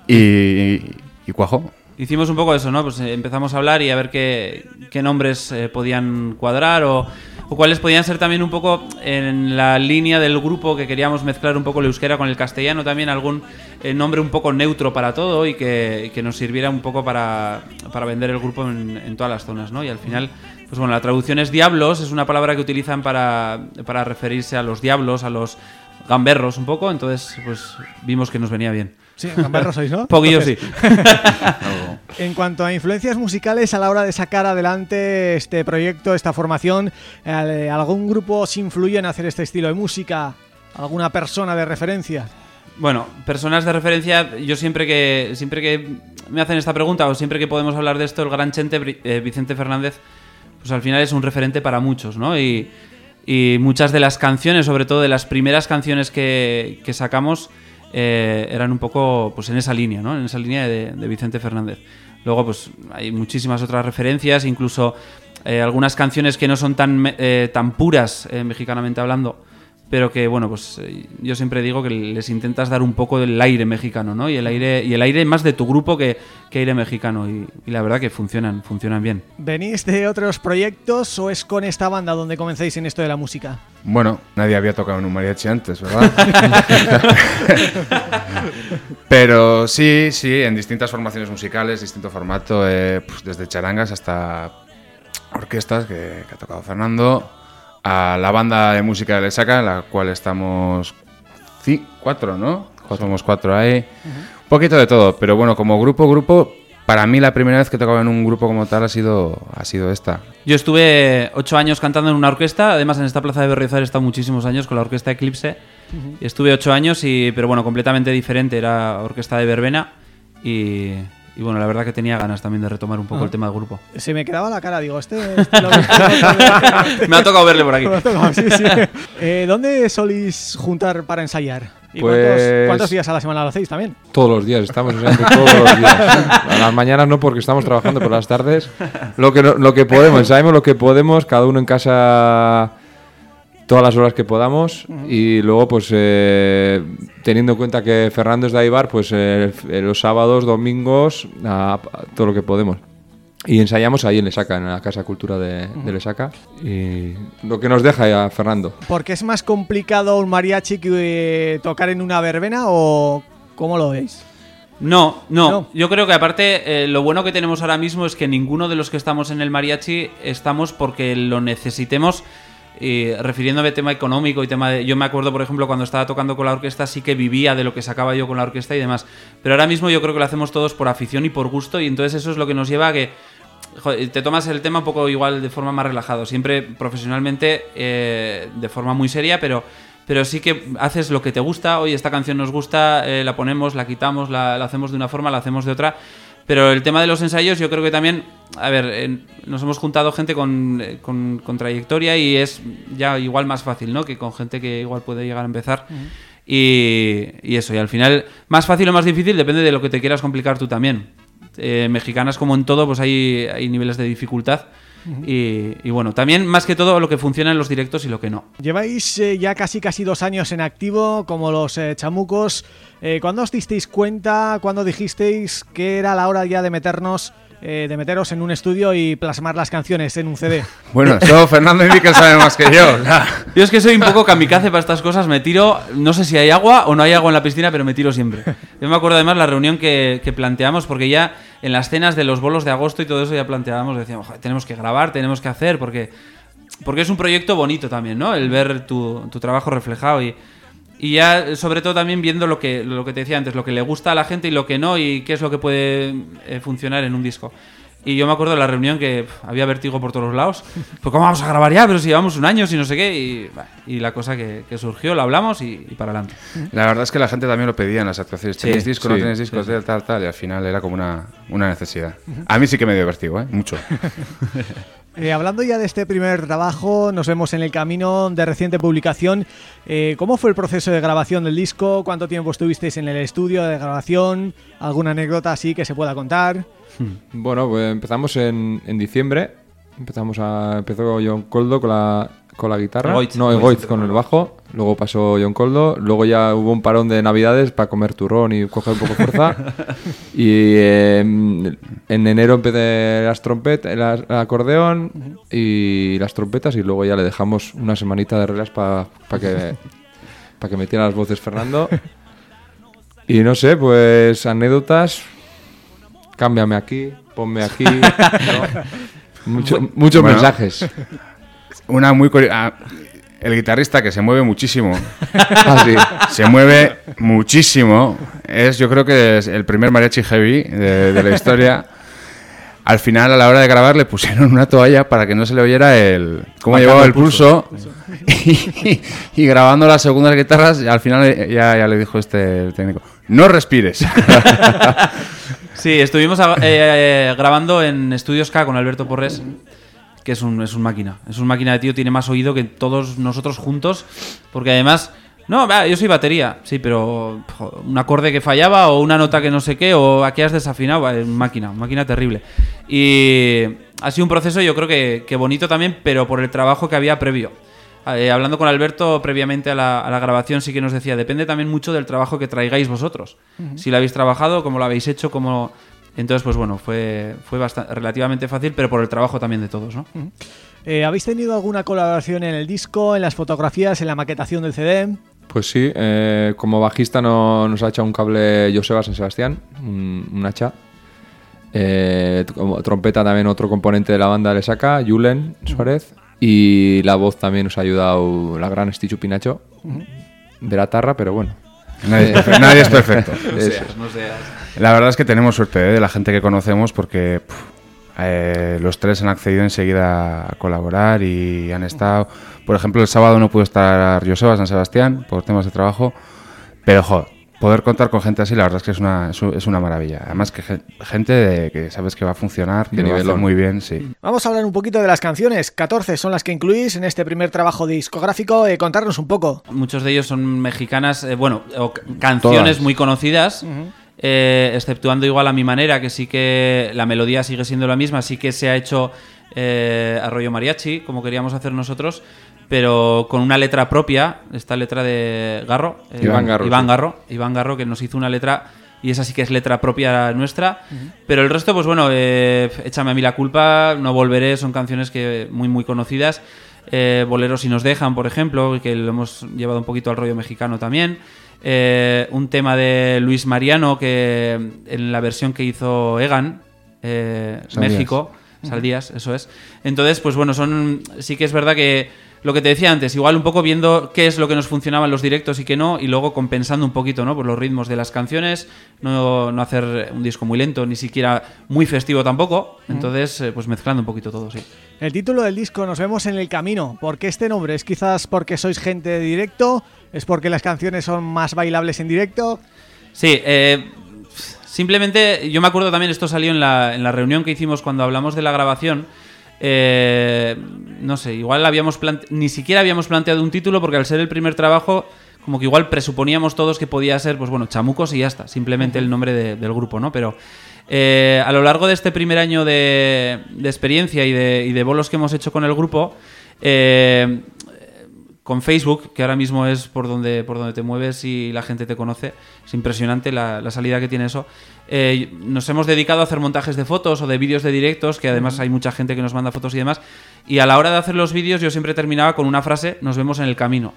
Y, y cuajó. Hicimos un poco eso, ¿no? Pues eh, empezamos a hablar y a ver qué, nombres eh, podían cuadrar o, cuáles podían ser también un poco en la línea del grupo que queríamos mezclar un poco el euskera con el castellano, también algún eh, nombre un poco neutro para todo y que, que nos sirviera un poco para, para vender el grupo en, en todas las zonas, ¿no? Y al final, pues bueno, la traducción es diablos, es una palabra que utilizan para, para referirse a los diablos, a los gamberros un poco, entonces pues vimos que nos venía bien. Sí, gamberros sois, ¿no? Poquillo sí. En cuanto a influencias musicales a la hora de sacar adelante este proyecto, esta formación, ¿algún grupo os influyó en hacer este estilo de música? ¿Alguna persona de referencia? Bueno, personas de referencia, yo siempre que siempre que me hacen esta pregunta o siempre que podemos hablar de esto, el gran chente eh, Vicente Fernández, pues al final es un referente para muchos, ¿no? Y, y muchas de las canciones, sobre todo de las primeras canciones que, que sacamos, eh, eran un poco pues en esa línea, ¿no? En esa línea de, de Vicente Fernández. Luego, pues hay muchísimas otras referencias, incluso eh, algunas canciones que no son tan, eh, tan puras, mexicanamente hablando, pero que bueno pues eh, yo siempre digo que les intentas dar un poco del aire mexicano no y el aire y el aire más de tu grupo que, que aire mexicano y, y la verdad que funcionan funcionan bien ¿Venís de otros proyectos o es con esta banda donde comenzáis en esto de la música? Bueno, nadie había tocado en un mariachi antes, ¿verdad? Pero sí, sí, en distintas formaciones musicales, distinto formato, eh, pues desde charangas hasta orquestas que, que ha tocado Fernando, a la banda de música de Lesaca, en la cual estamos cuatro, ¿no? Somos cuatro ahí. Un poquito de todo, pero bueno, como grupo, grupo, para mí la primera vez que he tocado en un grupo como tal ha sido, ha sido esta. Yo estuve ocho años cantando en una orquesta, además en esta plaza de Berriozar he estado muchísimos años con la orquesta Eclipse. Y estuve ocho años, y, pero bueno, completamente diferente, era orquesta de verbena y, y bueno, la verdad que tenía ganas también de retomar un poco Ah. el tema del grupo. Se me quedaba la cara, digo, este... este lo visto. Me ha tocado verle por aquí. Me ha tocado, sí, sí. Eh, ¿Dónde solís juntar para ensayar? ¿Y Pues- cuántos, cuántos días a la semana lo hacéis también? Todos los días, estamos ensayando todos los días. A las mañanas no porque estamos trabajando, por las tardes lo que, lo que podemos, ensayamos lo que podemos, cada uno en casa todas las horas que podamos y luego pues eh, teniendo en cuenta que Fernando es de Aibar, pues eh, los sábados, domingos, a- a todo lo que podemos. Y ensayamos ahí en Lesaca, en la Casa Cultura de, de Lesaca. Y lo que nos deja ya Fernando. ¿Porque es más complicado un mariachi que eh, tocar en una verbena o cómo lo veis? No, no, No. Yo creo que aparte eh, lo bueno que tenemos ahora mismo es que ninguno de los que estamos en el mariachi estamos porque lo necesitemos. Y refiriéndome a tema económico y tema de... Yo me acuerdo, por ejemplo, cuando estaba tocando con la orquesta, sí que vivía de lo que sacaba yo con la orquesta y demás. Pero ahora mismo yo creo que lo hacemos todos por afición y por gusto y entonces eso es lo que nos lleva a que joder, te tomas el tema un poco igual de forma más relajado. Siempre profesionalmente, eh, de forma muy seria, pero, pero sí que haces lo que te gusta. Oye, esta canción nos gusta, eh, la ponemos, la quitamos, la hacemos de una forma, la hacemos de otra. Pero el tema de los ensayos, yo creo que también, a ver, eh, nos hemos juntado gente con, eh, con, con trayectoria y es ya igual más fácil, ¿no? Que con gente que igual puede llegar a empezar. Y, y eso, y al final, más fácil o más difícil depende de lo que te quieras complicar tú también. Eh, mexicanas, como en todo, pues hay, hay niveles de dificultad. Y, bueno, también más que todo lo que funciona en los directos y lo que no. Lleváis eh, ya casi casi dos años en activo, como los eh, chamucos. Eh, ¿Cuándo os disteis cuenta, cuándo dijisteis que era la hora ya de meternos, eh, de meteros en un estudio y plasmar las canciones en un CD? Bueno, eso Fernando y Miquel saben más que yo. o sea. Yo es que soy un poco kamikaze para estas cosas, me tiro, no sé si hay agua o no hay agua en la piscina, pero me tiro siempre. Yo me acuerdo además la reunión que, que planteamos, porque ya en las cenas de los bolos de agosto y todo eso ya planteábamos, decíamos, "Joder, tenemos que grabar, tenemos que hacer, porque, porque es un proyecto bonito también, ¿no? El ver tu, tu trabajo reflejado y, y ya sobre todo también viendo lo que, lo que te decía antes, lo que le gusta a la gente y lo que no, y qué es lo que puede eh, funcionar en un disco. Y yo me acuerdo de la reunión que pf, había vértigo por todos los lados. Pues ¿cómo vamos a grabar ya? Pero si llevamos un año, si no sé qué. Y, y la cosa que, que surgió, lo hablamos y, y para adelante. La verdad es que la gente también lo pedía en las actuaciones. Sí, ¿Tenéis disco? ¿No sí, tenéis sí, discos? sí. Tal, tal, tal. Y al final era como una, una necesidad. A mí sí que me dio vértigo, ¿eh? Mucho. Eh, hablando ya de este primer trabajo, nos vemos en el camino de reciente publicación. Eh, ¿Cómo fue el proceso de grabación del disco? ¿Cuánto tiempo estuvisteis en el estudio de grabación? ¿Alguna anécdota así que se pueda contar? Bueno, pues empezamos en, en diciembre. Empezamos a, empezó John Coldo con la, con la guitarra. Egoitz. no, Egoitz con el bajo. Luego pasó John Coldo. Luego ya hubo un parón de navidades para comer turrón y coger un poco de fuerza. y eh, en enero empecé las trompetas, el, el acordeón y las trompetas. Y luego ya le dejamos una semanita de reglas para que, para que metiera las voces Fernando. Y no sé, pues anécdotas. Cámbiame aquí, ponme aquí. ¿no? Mucho- muchos Bueno, mensajes. Una muy curi- ah, El guitarrista que se mueve muchísimo. Ah, sí. Se mueve muchísimo. Es, yo creo que es el primer mariachi heavy de, de la historia. Al final, a la hora de grabar, le pusieron una toalla para que no se le oyera el cómo llevaba el el pulso. Y, y grabando las segundas guitarras, al final eh, ya, ya le dijo este el técnico: No respires. Sí, estuvimos a- eh, grabando en Estudios K con Alberto Porres, que es un, es un máquina. Es un máquina de tío, tiene más oído que todos nosotros juntos, porque además... No, yo soy batería, sí, pero un acorde que fallaba o una nota que no sé qué o aquí has desafinado, máquina, máquina terrible. Y ha sido un proceso yo creo que, que bonito también, pero por el trabajo que había previo. Eh, hablando con Alberto previamente a la, a la grabación sí que nos decía, depende también mucho del trabajo que traigáis vosotros. Si lo habéis trabajado, cómo lo habéis hecho, cómo... Entonces, pues bueno, fue, fue bastante, relativamente fácil, pero por el trabajo también de todos, ¿no? Eh, ¿Habéis tenido alguna colaboración en el disco, en las fotografías, en la maquetación del CD? Pues sí, eh, como bajista no- nos ha echado un cable Joseba San Sebastián, un, un hacha. Eh, como trompeta también otro componente de la banda le saca, Julen Suárez. Y la voz también nos ha ayudado la gran Stichu Pinacho. De la tarra, pero bueno. Nadie es perfe- nadie es perfecto. No seas, no seas. La verdad es que tenemos suerte ¿eh? de la gente que conocemos porque puf, eh, los tres han accedido enseguida a colaborar y han estado. Por ejemplo, el sábado no pudo estar Joseba San Sebastián por temas de trabajo, pero jo, poder contar con gente así, la verdad es que es una, es una maravilla. Además, que gen- gente de- que sabes que va a funcionar, que lo va a hacer muy bien, sí. Vamos a hablar un poquito de las canciones. 14 son las que incluís en este primer trabajo discográfico. Eh, contarnos un poco. Muchos de ellos son mexicanas, eh, bueno, o canciones Todas. muy conocidas, eh, exceptuando igual a mi manera, que sí que la melodía sigue siendo la misma, sí que se ha hecho eh, Arroyo Mariachi, como queríamos hacer nosotros, pero con una letra propia, esta letra de Garro, eh, Iván Garro, Iván sí. Garro, Iván Garro, que nos hizo una letra y esa sí que es letra propia nuestra, pero el resto, pues bueno, eh, échame a mí la culpa, no volveré, son canciones que muy muy conocidas. Eh, Boleros si nos dejan, por ejemplo, que lo hemos llevado un poquito al rollo mexicano también. Eh, un tema de Luis Mariano que en la versión que hizo Egan, eh. México, Saldías, eso es. Entonces, pues bueno, son sí que es verdad que lo que te decía antes, igual un poco viendo qué es lo que nos funcionaba en los directos y qué no, y luego compensando un poquito, ¿no? Por los ritmos de las canciones, no, no hacer un disco muy lento, ni siquiera muy festivo tampoco. Entonces, eh, pues mezclando un poquito todo, sí. El título del disco, Nos vemos en el camino. ¿Por qué este nombre? ¿Es quizás porque sois gente de directo? ¿Es porque las canciones son más bailables en directo? Sí, eh, simplemente yo me acuerdo también, esto salió en la, en la reunión que hicimos cuando hablamos de la grabación. eh, no sé, igual habíamos ni siquiera habíamos planteado un título porque al ser el primer trabajo, como que igual presuponíamos todos que podía ser, pues bueno, chamucos y ya está, simplemente el nombre de- del grupo, ¿no? Pero eh, a lo largo de este primer año de, de experiencia y de, y de bolos que hemos hecho con el grupo, eh, con Facebook, que ahora mismo es por donde, por donde te mueves y la gente te conoce, es impresionante la, la salida que tiene eso. Eh, nos hemos dedicado a hacer montajes de fotos o de vídeos de directos, que además hay mucha gente que nos manda fotos y demás. Y a la hora de hacer los vídeos yo siempre terminaba con una frase, nos vemos en el camino.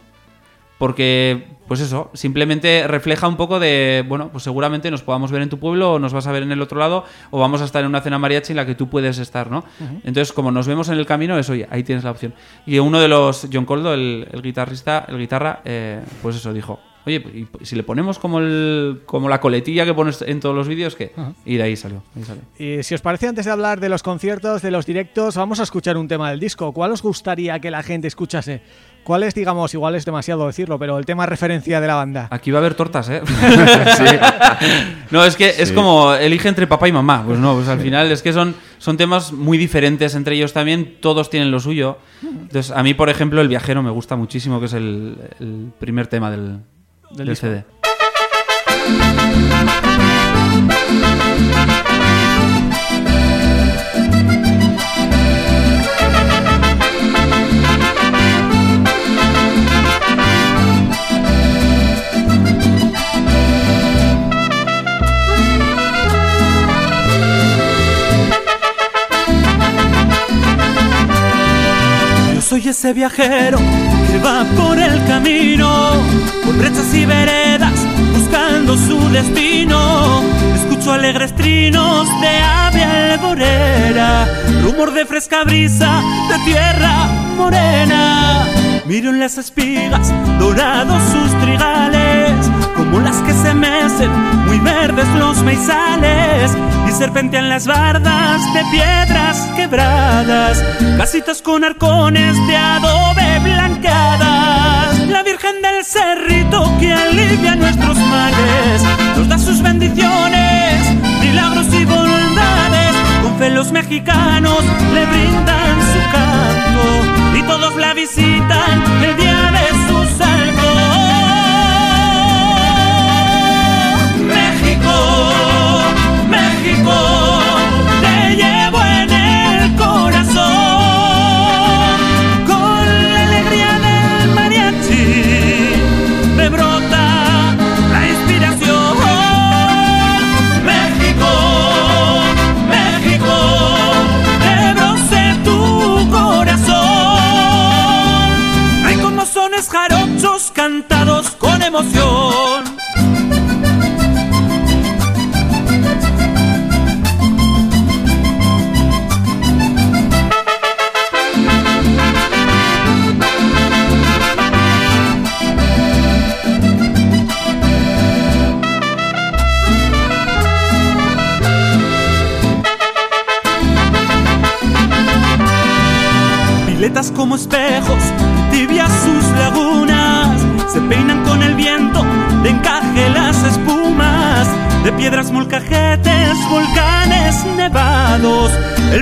Porque, pues eso, simplemente refleja un poco de, bueno, pues seguramente nos podamos ver en tu pueblo o nos vas a ver en el otro lado o vamos a estar en una cena mariachi en la que tú puedes estar, ¿no? Entonces, como nos vemos en el camino, eso, oye, ahí tienes la opción. Y uno de los, John Coldo, el, el guitarrista, el guitarra, eh, pues eso, dijo, oye, pues, y si le ponemos como, el, como la coletilla que pones en todos los vídeos, ¿qué? Y de ahí salió, ahí salió. Y si os parece, antes de hablar de los conciertos, de los directos, vamos a escuchar un tema del disco. ¿Cuál os gustaría que la gente escuchase? ¿Cuál es, digamos, igual es demasiado decirlo, pero el tema referencia de la banda? Aquí va a haber tortas, ¿eh? No, es que es Sí. como elige entre papá y mamá. Pues no, pues al final es que son, son temas muy diferentes entre ellos también. Todos tienen lo suyo. Entonces, a mí, por ejemplo, El Viajero me gusta muchísimo, que es el, el primer tema del, del, disco. CD. Soy ese viajero que va por el camino, por brechas y veredas, buscando su destino. Escucho alegres trinos de ave alborera, rumor de fresca brisa de tierra morena. Miro en las espigas dorados sus trigales, como las que se mecen, muy verdes los maizales, y serpentean las bardas de piedras quebradas, casitas con arcones de adobe blanqueadas. La Virgen del Cerrito que alivia nuestros males, nos da sus bendiciones, milagros y bondades. Con fe los mexicanos le brindan su canto y todos la visitan el día emoción.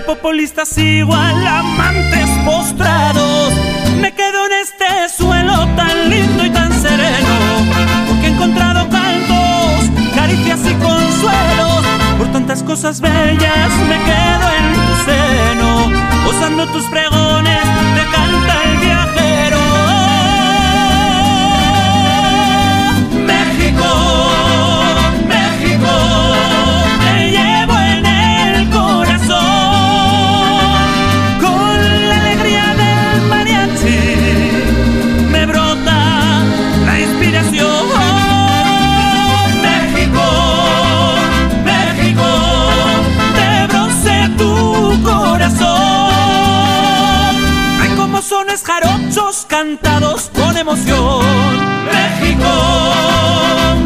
El populista es igual amantes postrados, me quedo en este suelo tan lindo y tan sereno, porque he encontrado cantos, caricias y consuelos, por tantas cosas bellas me quedo en tu seno, gozando tus pregones, te canta cantados con emoción. México,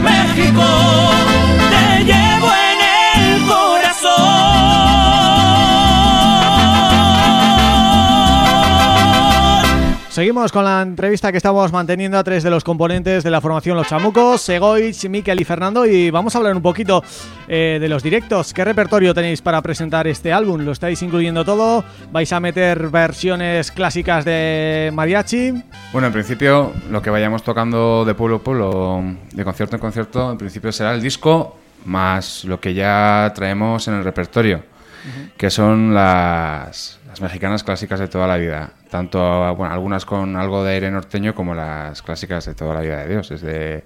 México, Seguimos con la entrevista que estamos manteniendo a tres de los componentes de la formación Los Chamucos, Segoich, Miquel y Fernando y vamos a hablar un poquito eh, de los directos. ¿Qué repertorio tenéis para presentar este álbum? ¿Lo estáis incluyendo todo? ¿Vais a meter versiones clásicas de mariachi? Bueno, en principio lo que vayamos tocando de pueblo a pueblo, de concierto en concierto, en principio será el disco más lo que ya traemos en el repertorio, que son las, las mexicanas clásicas de toda la vida. Tanto bueno, algunas con algo de aire norteño como las clásicas de toda la vida de Dios. Desde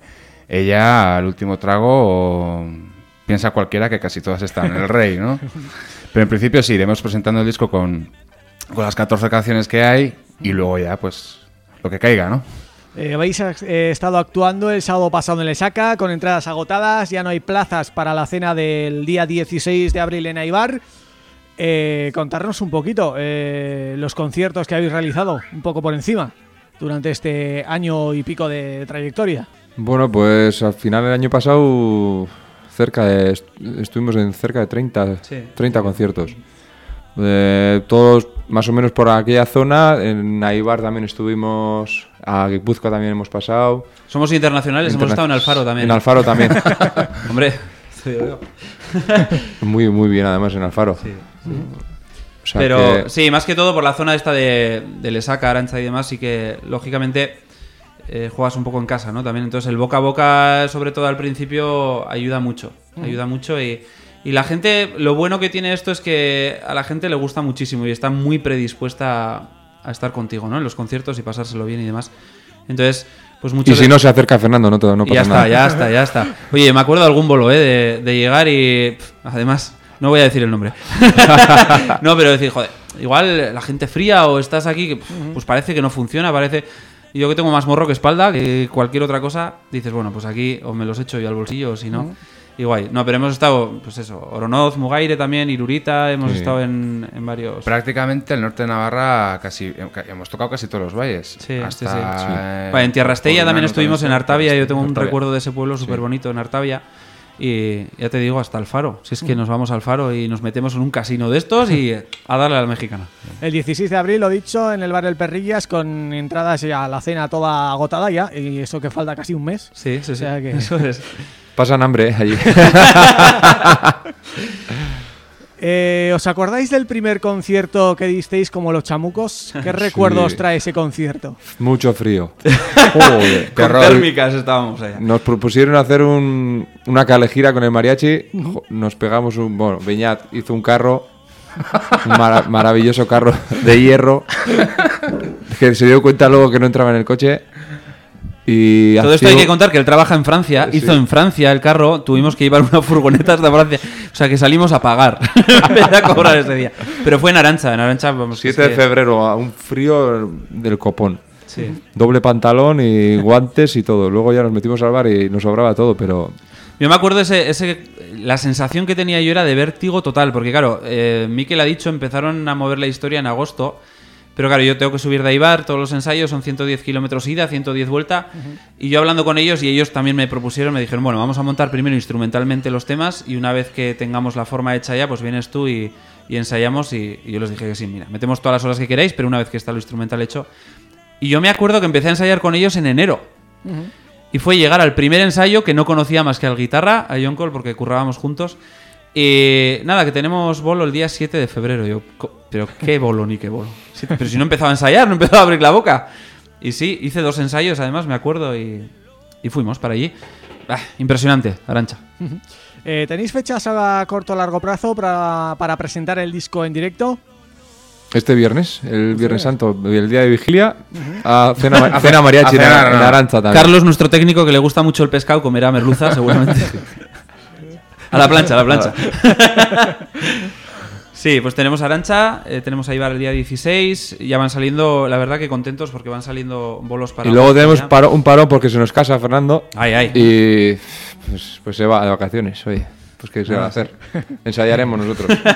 ella al último trago o piensa cualquiera que casi todas están en el rey, ¿no? Pero en principio sí, iremos presentando el disco con, con las 14 canciones que hay y luego ya pues lo que caiga, ¿no? Eh, habéis eh, estado actuando el sábado pasado en Lesaca con entradas agotadas, ya no hay plazas para la cena del día 16 de abril en Aibar. Eh, contarnos un poquito eh, los conciertos que habéis realizado, un poco por encima, durante este año y pico de trayectoria. Bueno, pues al final el año pasado cerca de, est- estuvimos en cerca de 30, Sí. 30 conciertos. Eh, todos más o menos por aquella zona. En Aibar también estuvimos, a Guipúzcoa también hemos pasado. Somos internacionales, hemos estado en Alfaro también. En Alfaro también. Hombre, te digo. muy, muy bien además en Alfaro. O sea Pero que- sí, más que todo por la zona esta de, de Lesaca, Arancha y demás, sí que lógicamente eh, juegas un poco en casa, ¿no? También entonces el boca a boca, sobre todo al principio, ayuda mucho, Mm. ayuda mucho y, y la gente, lo bueno que tiene esto es que a la gente le gusta muchísimo y está muy predispuesta a, a estar contigo, ¿no? En los conciertos y pasárselo bien y demás. Entonces, pues mucho y si no se acerca Fernando, no, te- no y pasa ya está, nada. ya está, ya está. Oye, me acuerdo de algún bolo, ¿eh? De, de llegar y. pff, además, no voy a decir el nombre. no, pero decir, joder, igual la gente fría o estás aquí, que, pues parece que no funciona, parece. Yo que tengo más morro que espalda que cualquier otra cosa, dices, bueno, pues aquí o me los echo yo al bolsillo o si no. Ujú. Y guay. No, pero hemos estado, pues eso, Oronoz, Mugaire también, Irurita, hemos Sí. estado en, en varios. Prácticamente el norte de Navarra casi hemos tocado casi todos los valles. Sí, Hasta, sí, sí. eh, en Tierra Estella también estuvimos en Artavia. Yo tengo un Artavia. recuerdo de ese pueblo súper bonito en Artavia. Y ya te digo, hasta el faro. Si es que nos vamos al faro y nos metemos en un casino de estos y a darle a la mexicana. El 16 de abril, lo dicho, en el bar El Perrillas con entradas ya a la cena toda agotada ya y eso que falta casi un mes. Sí, sí, O sí. sea que- Eso es. Pasan hambre eh, allí. Eh, ¿Os acordáis del primer concierto que disteis como los chamucos? ¿Qué recuerdos Sí. trae ese concierto? Mucho frío. Joder, Con térmicas estábamos allá. Nos propusieron hacer un- una calejira con el mariachi. Nos pegamos un. Bueno, Beñat hizo un carro. Un mara- maravilloso carro de hierro. Que se dio cuenta luego que no entraba en el coche. Y Todo esto hay que contar que él trabaja en Francia, Sí. hizo en Francia el carro, tuvimos que llevar una furgoneta hasta Francia, o sea que salimos a pagar a cobrar ese día. Pero fue en Arancha, en Arancha vamos. 7 es de que- febrero, a un frío del copón. Sí. Doble pantalón y guantes y todo. Luego ya nos metimos al bar y nos sobraba todo, pero Yo me acuerdo ese, ese, la sensación que tenía yo era de vértigo total, porque claro, eh, Miquel ha dicho, empezaron a mover la historia en agosto, Pero claro, yo tengo que subir de Aibar, todos los ensayos son 110 kilómetros ida, 110 vuelta. Y yo hablando con ellos, y ellos también me propusieron, me dijeron, bueno, vamos a montar primero instrumentalmente los temas y una vez que tengamos la forma hecha ya, pues vienes tú y, y ensayamos. Y, y yo les dije que sí, mira, metemos todas las horas que queráis, pero una vez que está lo instrumental hecho. Y yo me acuerdo que empecé a ensayar con ellos en enero. Y fue llegar al primer ensayo que no conocía más que al guitarra, a John Cole, porque currábamos juntos. Y nada, que tenemos bolo el día 7 de febrero. Yo, pero qué bolo ni qué bolo. Pero si no empezaba a ensayar, no empezaba a abrir la boca. Y sí, hice dos ensayos además, me acuerdo, y, y fuimos para allí. Ah, impresionante, Arancha. Eh, ¿Tenéis fechas a corto o largo plazo para, para presentar el disco en directo? Este viernes, el Viernes Santo, el día de vigilia, a cena, a cena mariachi A en, cenar, en no. Arantza también. Carlos, nuestro técnico que le gusta mucho el pescado, comerá merluza seguramente. a la plancha, a la plancha. Sí, pues tenemos Arancha, eh, tenemos a Ibar el día 16, ya van saliendo, la verdad que contentos porque van saliendo bolos para... Y luego tenemos paro- un parón porque se nos casa Fernando. Ay, ay. Y pues, pues se va de vacaciones, oye. Pues qué se va a hacer. Ensayaremos nosotros.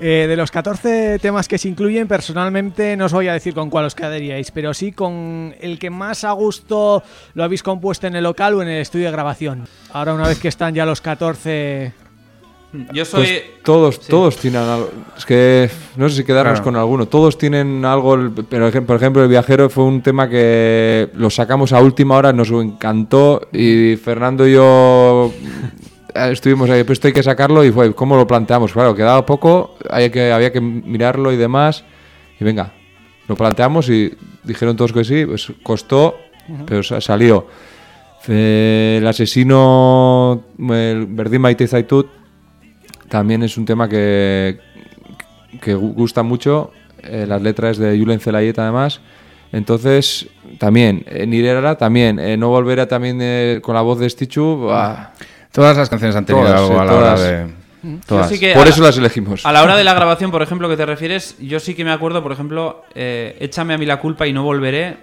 Eh, de los 14 temas que se incluyen, personalmente no os voy a decir con cuál os quedaríais, pero sí con el que más a gusto lo habéis compuesto en el local o en el estudio de grabación. Ahora, una vez que están ya los 14... Yo soy... Pues todos, todos tienen algo. Es que no sé si quedarnos Claro. con alguno. Todos tienen algo. el- Pero, por ejemplo, El Viajero fue un tema que lo sacamos a última hora, nos encantó. Y Fernando y yo eh, estuvimos ahí, pues esto hay que sacarlo. Y fue, ¿cómo lo planteamos? Claro, quedaba poco, hay que, había que mirarlo y demás. Y venga, lo planteamos y dijeron todos que sí. Pues costó, pero sa- salió. Eh, el asesino, el Verdín Maite Zaitut, también es un tema que, que gu- gusta mucho. eh, las letras de Julen Zelayet además. Entonces, también, en Irera también, eh, No Volverá también eh, con la voz de Stichu. bah, Todas las canciones han tenido Todas, algo a la todas. hora de. Todas. sí que Por a eso la- las elegimos. A la hora de la grabación, por ejemplo, que te refieres, yo sí que me acuerdo, por ejemplo, eh, Échame a mí la culpa y no volveré.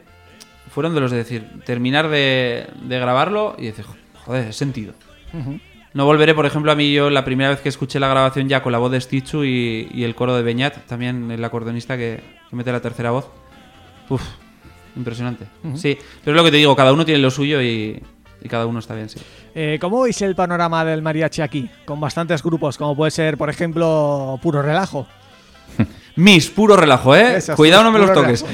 Fueron de los de decir, terminar de, de grabarlo y decir, joder, es sentido. No volveré, por ejemplo, a mí yo la primera vez que escuché la grabación ya con la voz de Stichu y, y el coro de Beñat, también el acordeonista que, que mete la tercera voz. Uf, impresionante. Sí, pero es lo que te digo, cada uno tiene lo suyo y, y cada uno está bien, sí. Eh, ¿Cómo veis el panorama del mariachi aquí? Con bastantes grupos, como puede ser, por ejemplo, Puro Relajo. Mis, puro relajo, ¿eh? Cuidado, no me los toques.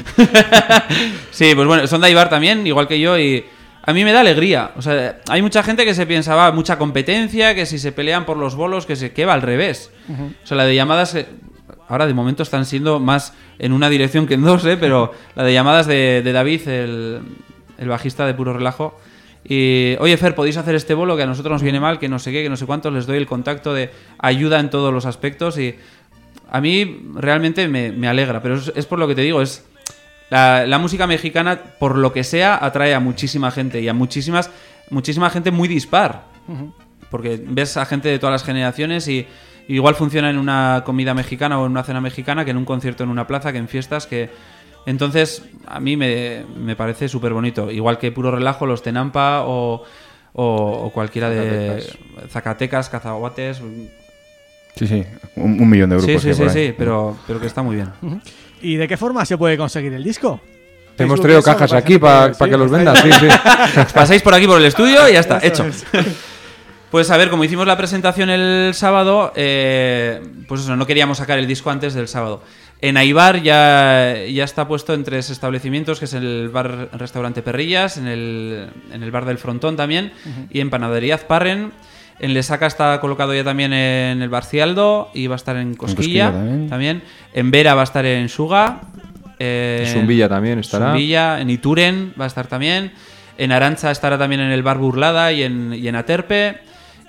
sí, pues bueno, son de Ibar también, igual que yo, y a mí me da alegría. O sea, hay mucha gente que se piensa, va, mucha competencia, que si se pelean por los bolos, que se que va al revés. O sea, la de llamadas, eh, ahora de momento están siendo más en una dirección que en dos, ¿eh? Pero la de llamadas de, de David, el, el bajista de puro relajo. Y, oye, Fer, podéis hacer este bolo que a nosotros nos viene mal, que no sé qué, que no sé cuántos, les doy el contacto de ayuda en todos los aspectos y a mí realmente me, me alegra, pero es, es por lo que te digo, es la, la música mexicana, por lo que sea, atrae a muchísima gente y a muchísimas, muchísima gente muy dispar. Porque ves a gente de todas las generaciones y, y igual funciona en una comida mexicana o en una cena mexicana que en un concierto en una plaza, que en fiestas, que... Entonces, a mí me, me parece súper bonito. Igual que Puro Relajo, los Tenampa o, o, o cualquiera de Zacatecas, Cazaguates. Sí, sí. Un, un millón de Sí, grupos. sí, sí, ahí. sí, pero, pero que está muy bien. ¿Y de qué forma se puede conseguir el disco? Hemos Facebook, traído cajas aquí para sí, que los vendas, sí, sí. Pasáis por aquí por el estudio y ya está, Eso hecho. es. Pues a ver, como hicimos la presentación el sábado, eh, pues eso, no queríamos sacar el disco antes del sábado. En Aibar ya, ya está puesto en tres establecimientos, que es el bar restaurante Perrillas, en el, en el bar del Frontón también, y en Panadería Azparren. En Lesaca está colocado ya también en el bar Cialdo y va a estar en Cosquilla, Cosquilla también. En Vera va a estar en Suga. eh, En Zumbilla también estará. Zumbilla, en Ituren va a estar también. En Arancha estará también en el bar Burlada y en, y en Aterpe.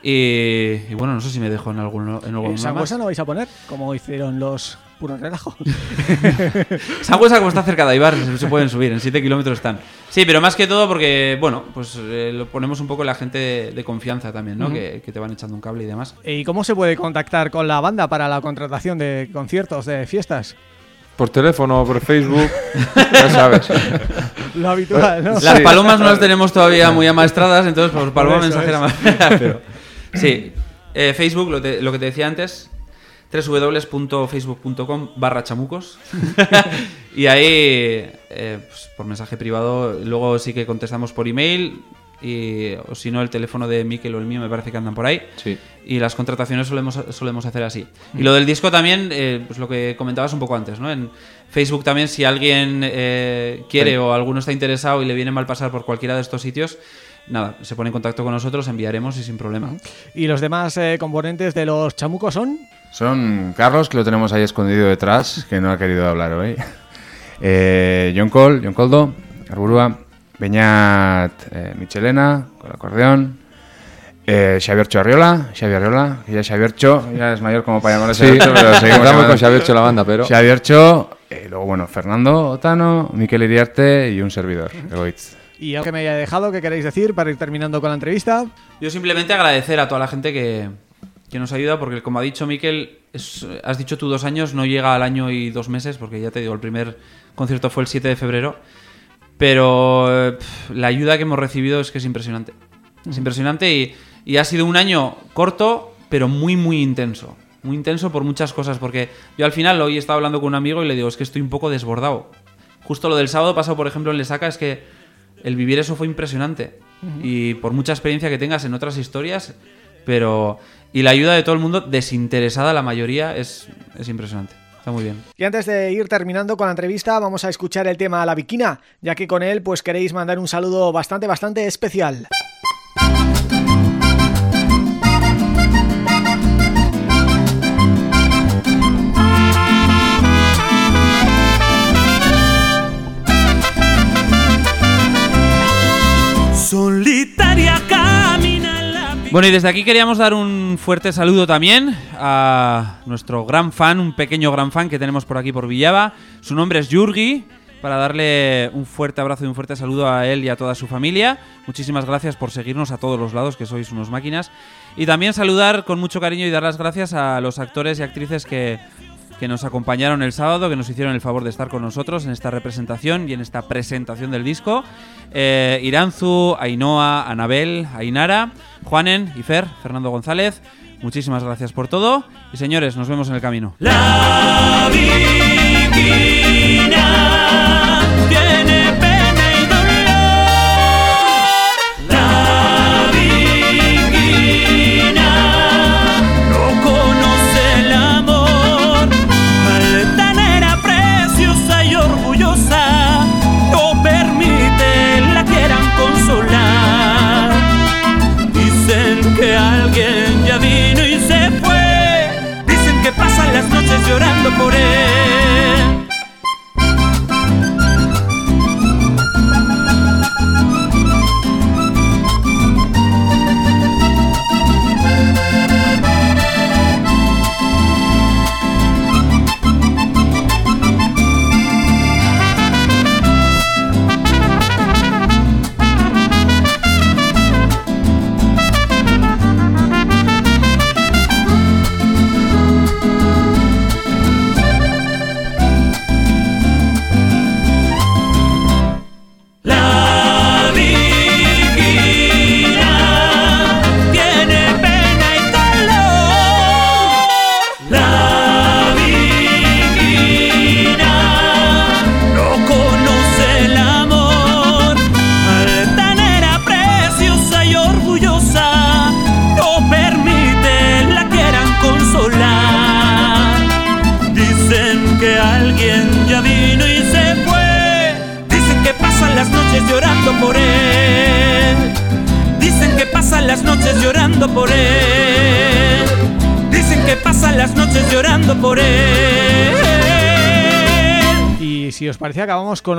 Y, y bueno, no sé si me dejo en algún en algún ¿En no vais a poner? Como hicieron los Puro Relajo. Sangüesa, como está cerca de Aibar, se, se pueden subir, en 7 kilómetros están. Sí, pero más que todo porque, bueno, pues eh, lo ponemos un poco en la gente de, de confianza también, ¿no? Que, que te van echando un cable y demás. ¿Y cómo se puede contactar con la banda para la contratación de conciertos, de fiestas? Por teléfono, por Facebook, ya sabes. Lo habitual, ¿no? Las palomas no las tenemos todavía muy amaestradas, entonces por paloma mensajera más. Pero, sí, Eh, Facebook, lo, te- lo que te decía antes. www.facebook.com barra chamucos y ahí eh, pues, por mensaje privado luego sí que contestamos por email y, o si no el teléfono de Mikel o el mío me parece que andan por ahí Sí. y las contrataciones solemos, solemos hacer así y lo del disco también eh, pues lo que comentabas un poco antes ¿no? en Facebook también si alguien eh, quiere Sí. o alguno está interesado y le viene mal pasar por cualquiera de estos sitios nada, se pone en contacto con nosotros, enviaremos y sin problema. ¿Y los demás eh, componentes de los chamucos son? Son Carlos, que lo tenemos ahí escondido detrás, que no ha querido hablar hoy. Eh, John Cole, John Coldo, Arburúa, Beñat eh, Michelena, con el acordeón. Eh, Xavier Arriola, Xavier Arriola, que ya Xavier Cho, ya es mayor como para llamarle Sí, Xavier Cho, pero seguimos llamando- con Xavier Cho la banda, pero- Xavier Cho, eh, luego bueno, Fernando Otano, Miquel Iriarte y un servidor, Egoitz. ¿Y algo que me haya dejado que queréis decir para ir terminando con la entrevista? Yo simplemente agradecer a toda la gente que, que nos ayuda, porque como ha dicho Miquel, es- has dicho tú dos años, no llega al año y dos meses, porque ya te digo, el primer concierto fue el 7 de febrero, pero la ayuda que hemos recibido es que es impresionante. Es impresionante y, y ha sido un año corto, pero muy, muy intenso. Muy intenso por muchas cosas, porque yo al final hoy estaba hablando con un amigo y le digo, es que estoy un poco desbordado. Justo lo del sábado pasado, por ejemplo, en Lesaca, es que el vivir eso fue impresionante. Y por mucha experiencia que tengas en otras historias, pero... Y la ayuda de todo el mundo, desinteresada la mayoría, es, es impresionante. Está muy bien. Y antes de ir terminando con la entrevista vamos a escuchar el tema La Viquina, ya que con él pues queréis mandar un saludo bastante, bastante especial. Solitaria Bueno, y desde aquí queríamos dar un fuerte saludo también a nuestro gran fan, un pequeño gran fan que tenemos por aquí por Villava. Su nombre es Yurgi, para darle un fuerte abrazo y un fuerte saludo a él y a toda su familia. Muchísimas gracias por seguirnos a todos los lados, que sois unos máquinas. Y también saludar con mucho cariño y dar las gracias a los actores y actrices que, que nos acompañaron el sábado, que nos hicieron el favor de estar con nosotros en esta representación y en esta presentación del disco. Eh, Iranzu, Ainhoa, Anabel, Ainara, Juanen, Ifer, Fernando González. Muchísimas gracias por todo. Y señores, nos vemos en el camino. La Viquina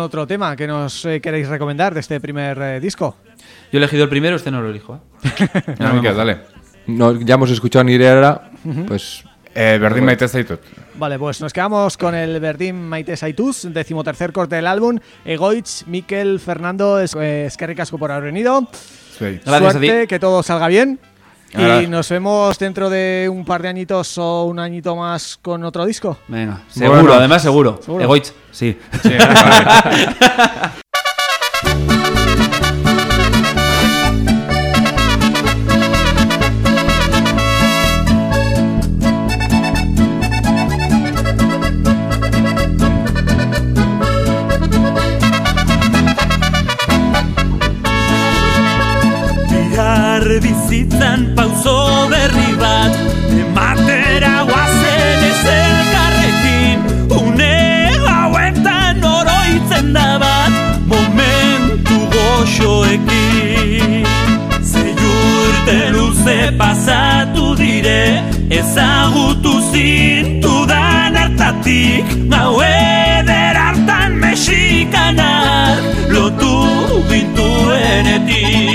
otro tema que nos eh, queréis recomendar de este primer eh, disco. Yo he elegido el primero, este no lo elijo. ¿eh? Ah, Miquel, dale. No, ya hemos escuchado Nirera, pues... Eh, Berdin Maite Zaitut. Vale, pues nos quedamos con el Verdín Maite Saituz, decimotercer corte del álbum. Egoitz, Miquel, Fernando, es, eh, asko por haber venido. Sí. Gracias a ti. Suerte, que todo salga bien. Y nos vemos dentro de un par de añitos o un añito más con otro disco. Venga, seguro, Bueno. además seguro. ¿Seguro? Egoitz, sí. Sí, vale. pasatu dire Ezagutu zintudan hartatik. Gau eder hartan mexikanar Lotu gintuenetik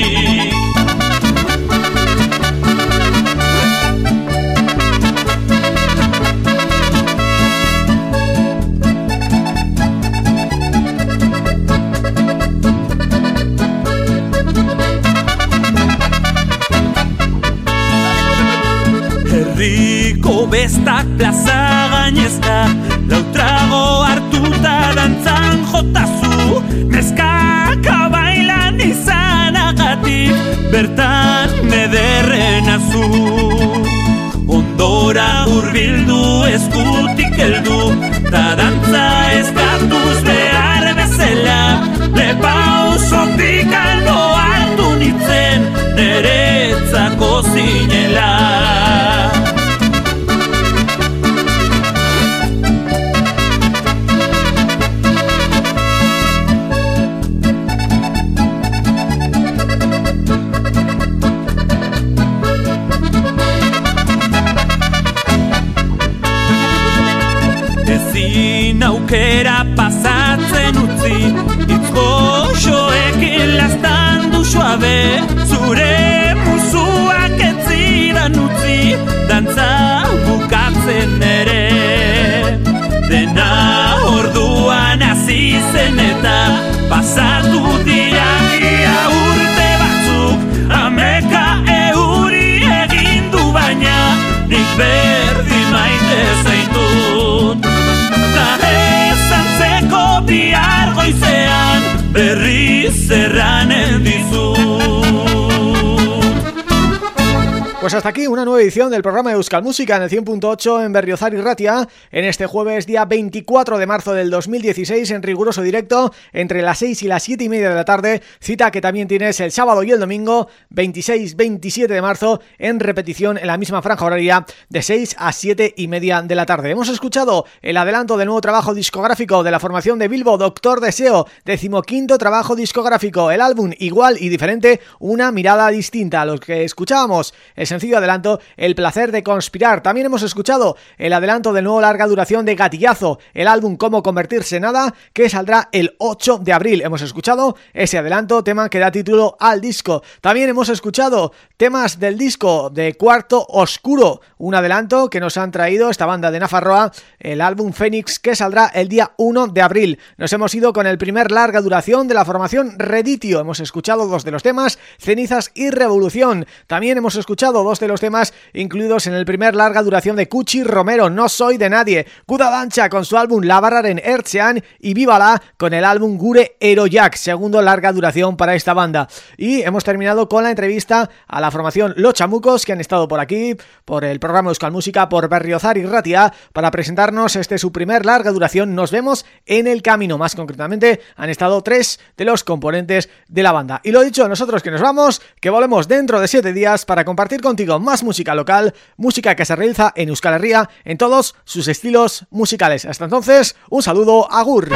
hasta aquí una nueva edición del programa de Euskal Música en el 100.8 en Berriozar y Ratia en este jueves día 24 de marzo del 2016 en riguroso directo entre las 6 y las 7 y media de la tarde, cita que también tienes el sábado y el domingo 26-27 de marzo en repetición en la misma franja horaria de 6 a 7 y media de la tarde. Hemos escuchado el adelanto del nuevo trabajo discográfico de la formación de Bilbo, Doctor Deseo, decimoquinto trabajo discográfico, el álbum igual y diferente, una mirada distinta a los que escuchábamos el sencillo adelanto El placer de conspirar. También hemos escuchado el adelanto del nuevo larga duración de Gatillazo, el álbum Cómo convertirse en nada, que saldrá el 8 de abril. Hemos escuchado ese adelanto, tema que da título al disco. También hemos escuchado temas del disco de Cuarto Oscuro, un adelanto que nos han traído esta banda de Nafarroa, el álbum Fénix, que saldrá el día 1 de abril. Nos hemos ido con el primer larga duración de la formación Reditio. Hemos escuchado dos de los temas, Cenizas y Revolución. También hemos escuchado dos de los temas incluidos en el primer larga duración de Cuchi Romero, No Soy de Nadie, Kuda Dancha con su álbum La en Ertzean y Vívala con el álbum Gure Eroyak, segundo larga duración para esta banda. Y hemos terminado con la entrevista a la formación Los Chamucos que han estado por aquí, por el programa Euskal Música, por Berriozar y Ratia, para presentarnos este su primer larga duración Nos vemos en el camino. Más concretamente han estado tres de los componentes de la banda. Y lo dicho, nosotros que nos vamos, que volvemos dentro de siete días para compartir contigo más local, música que se realiza en Euskal Herria en todos sus estilos musicales. Hasta entonces, un saludo, agur.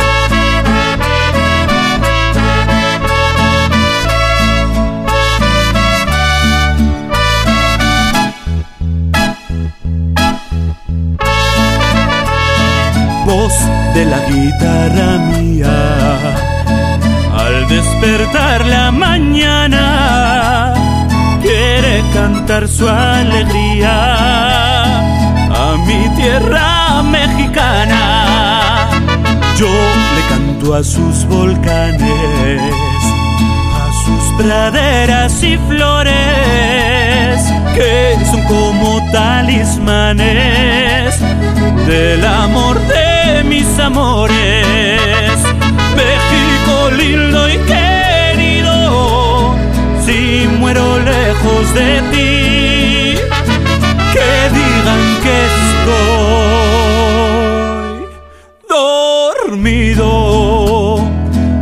voz de la guitarra mía. Al despertar la mañana, cantar su alegría a mi tierra mexicana. Yo le canto a sus volcanes, a sus praderas y flores, que son como talismanes del amor de mis amores. México lindo y si muero lejos de ti, que digan que estoy dormido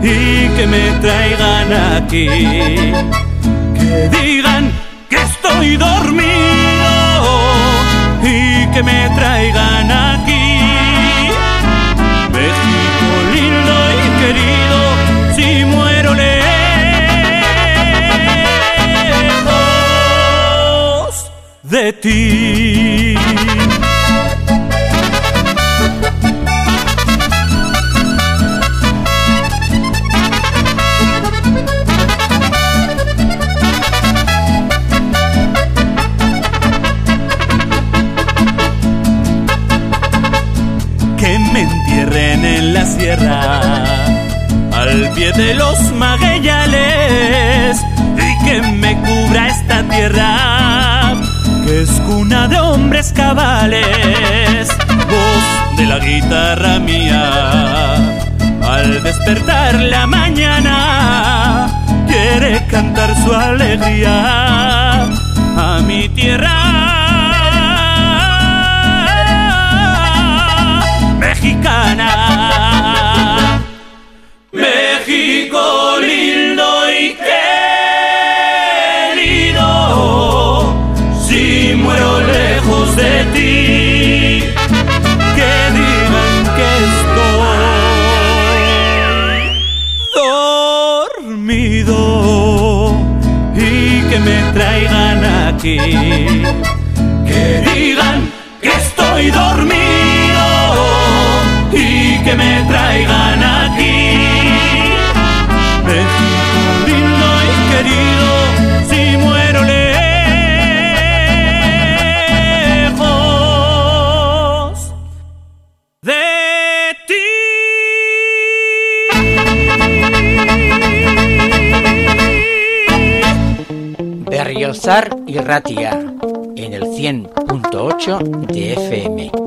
y que me traigan aquí. Que digan que estoy dormido y que me traigan de ti. que me entierren en la sierra, al pie de los magueyales, y que me cubra esta tierra, es cuna de hombres cabales, voz de la guitarra mía, al despertar la mañana, quiere cantar su alegría a mi tierra mexicana. Que En el 100.8 de FM.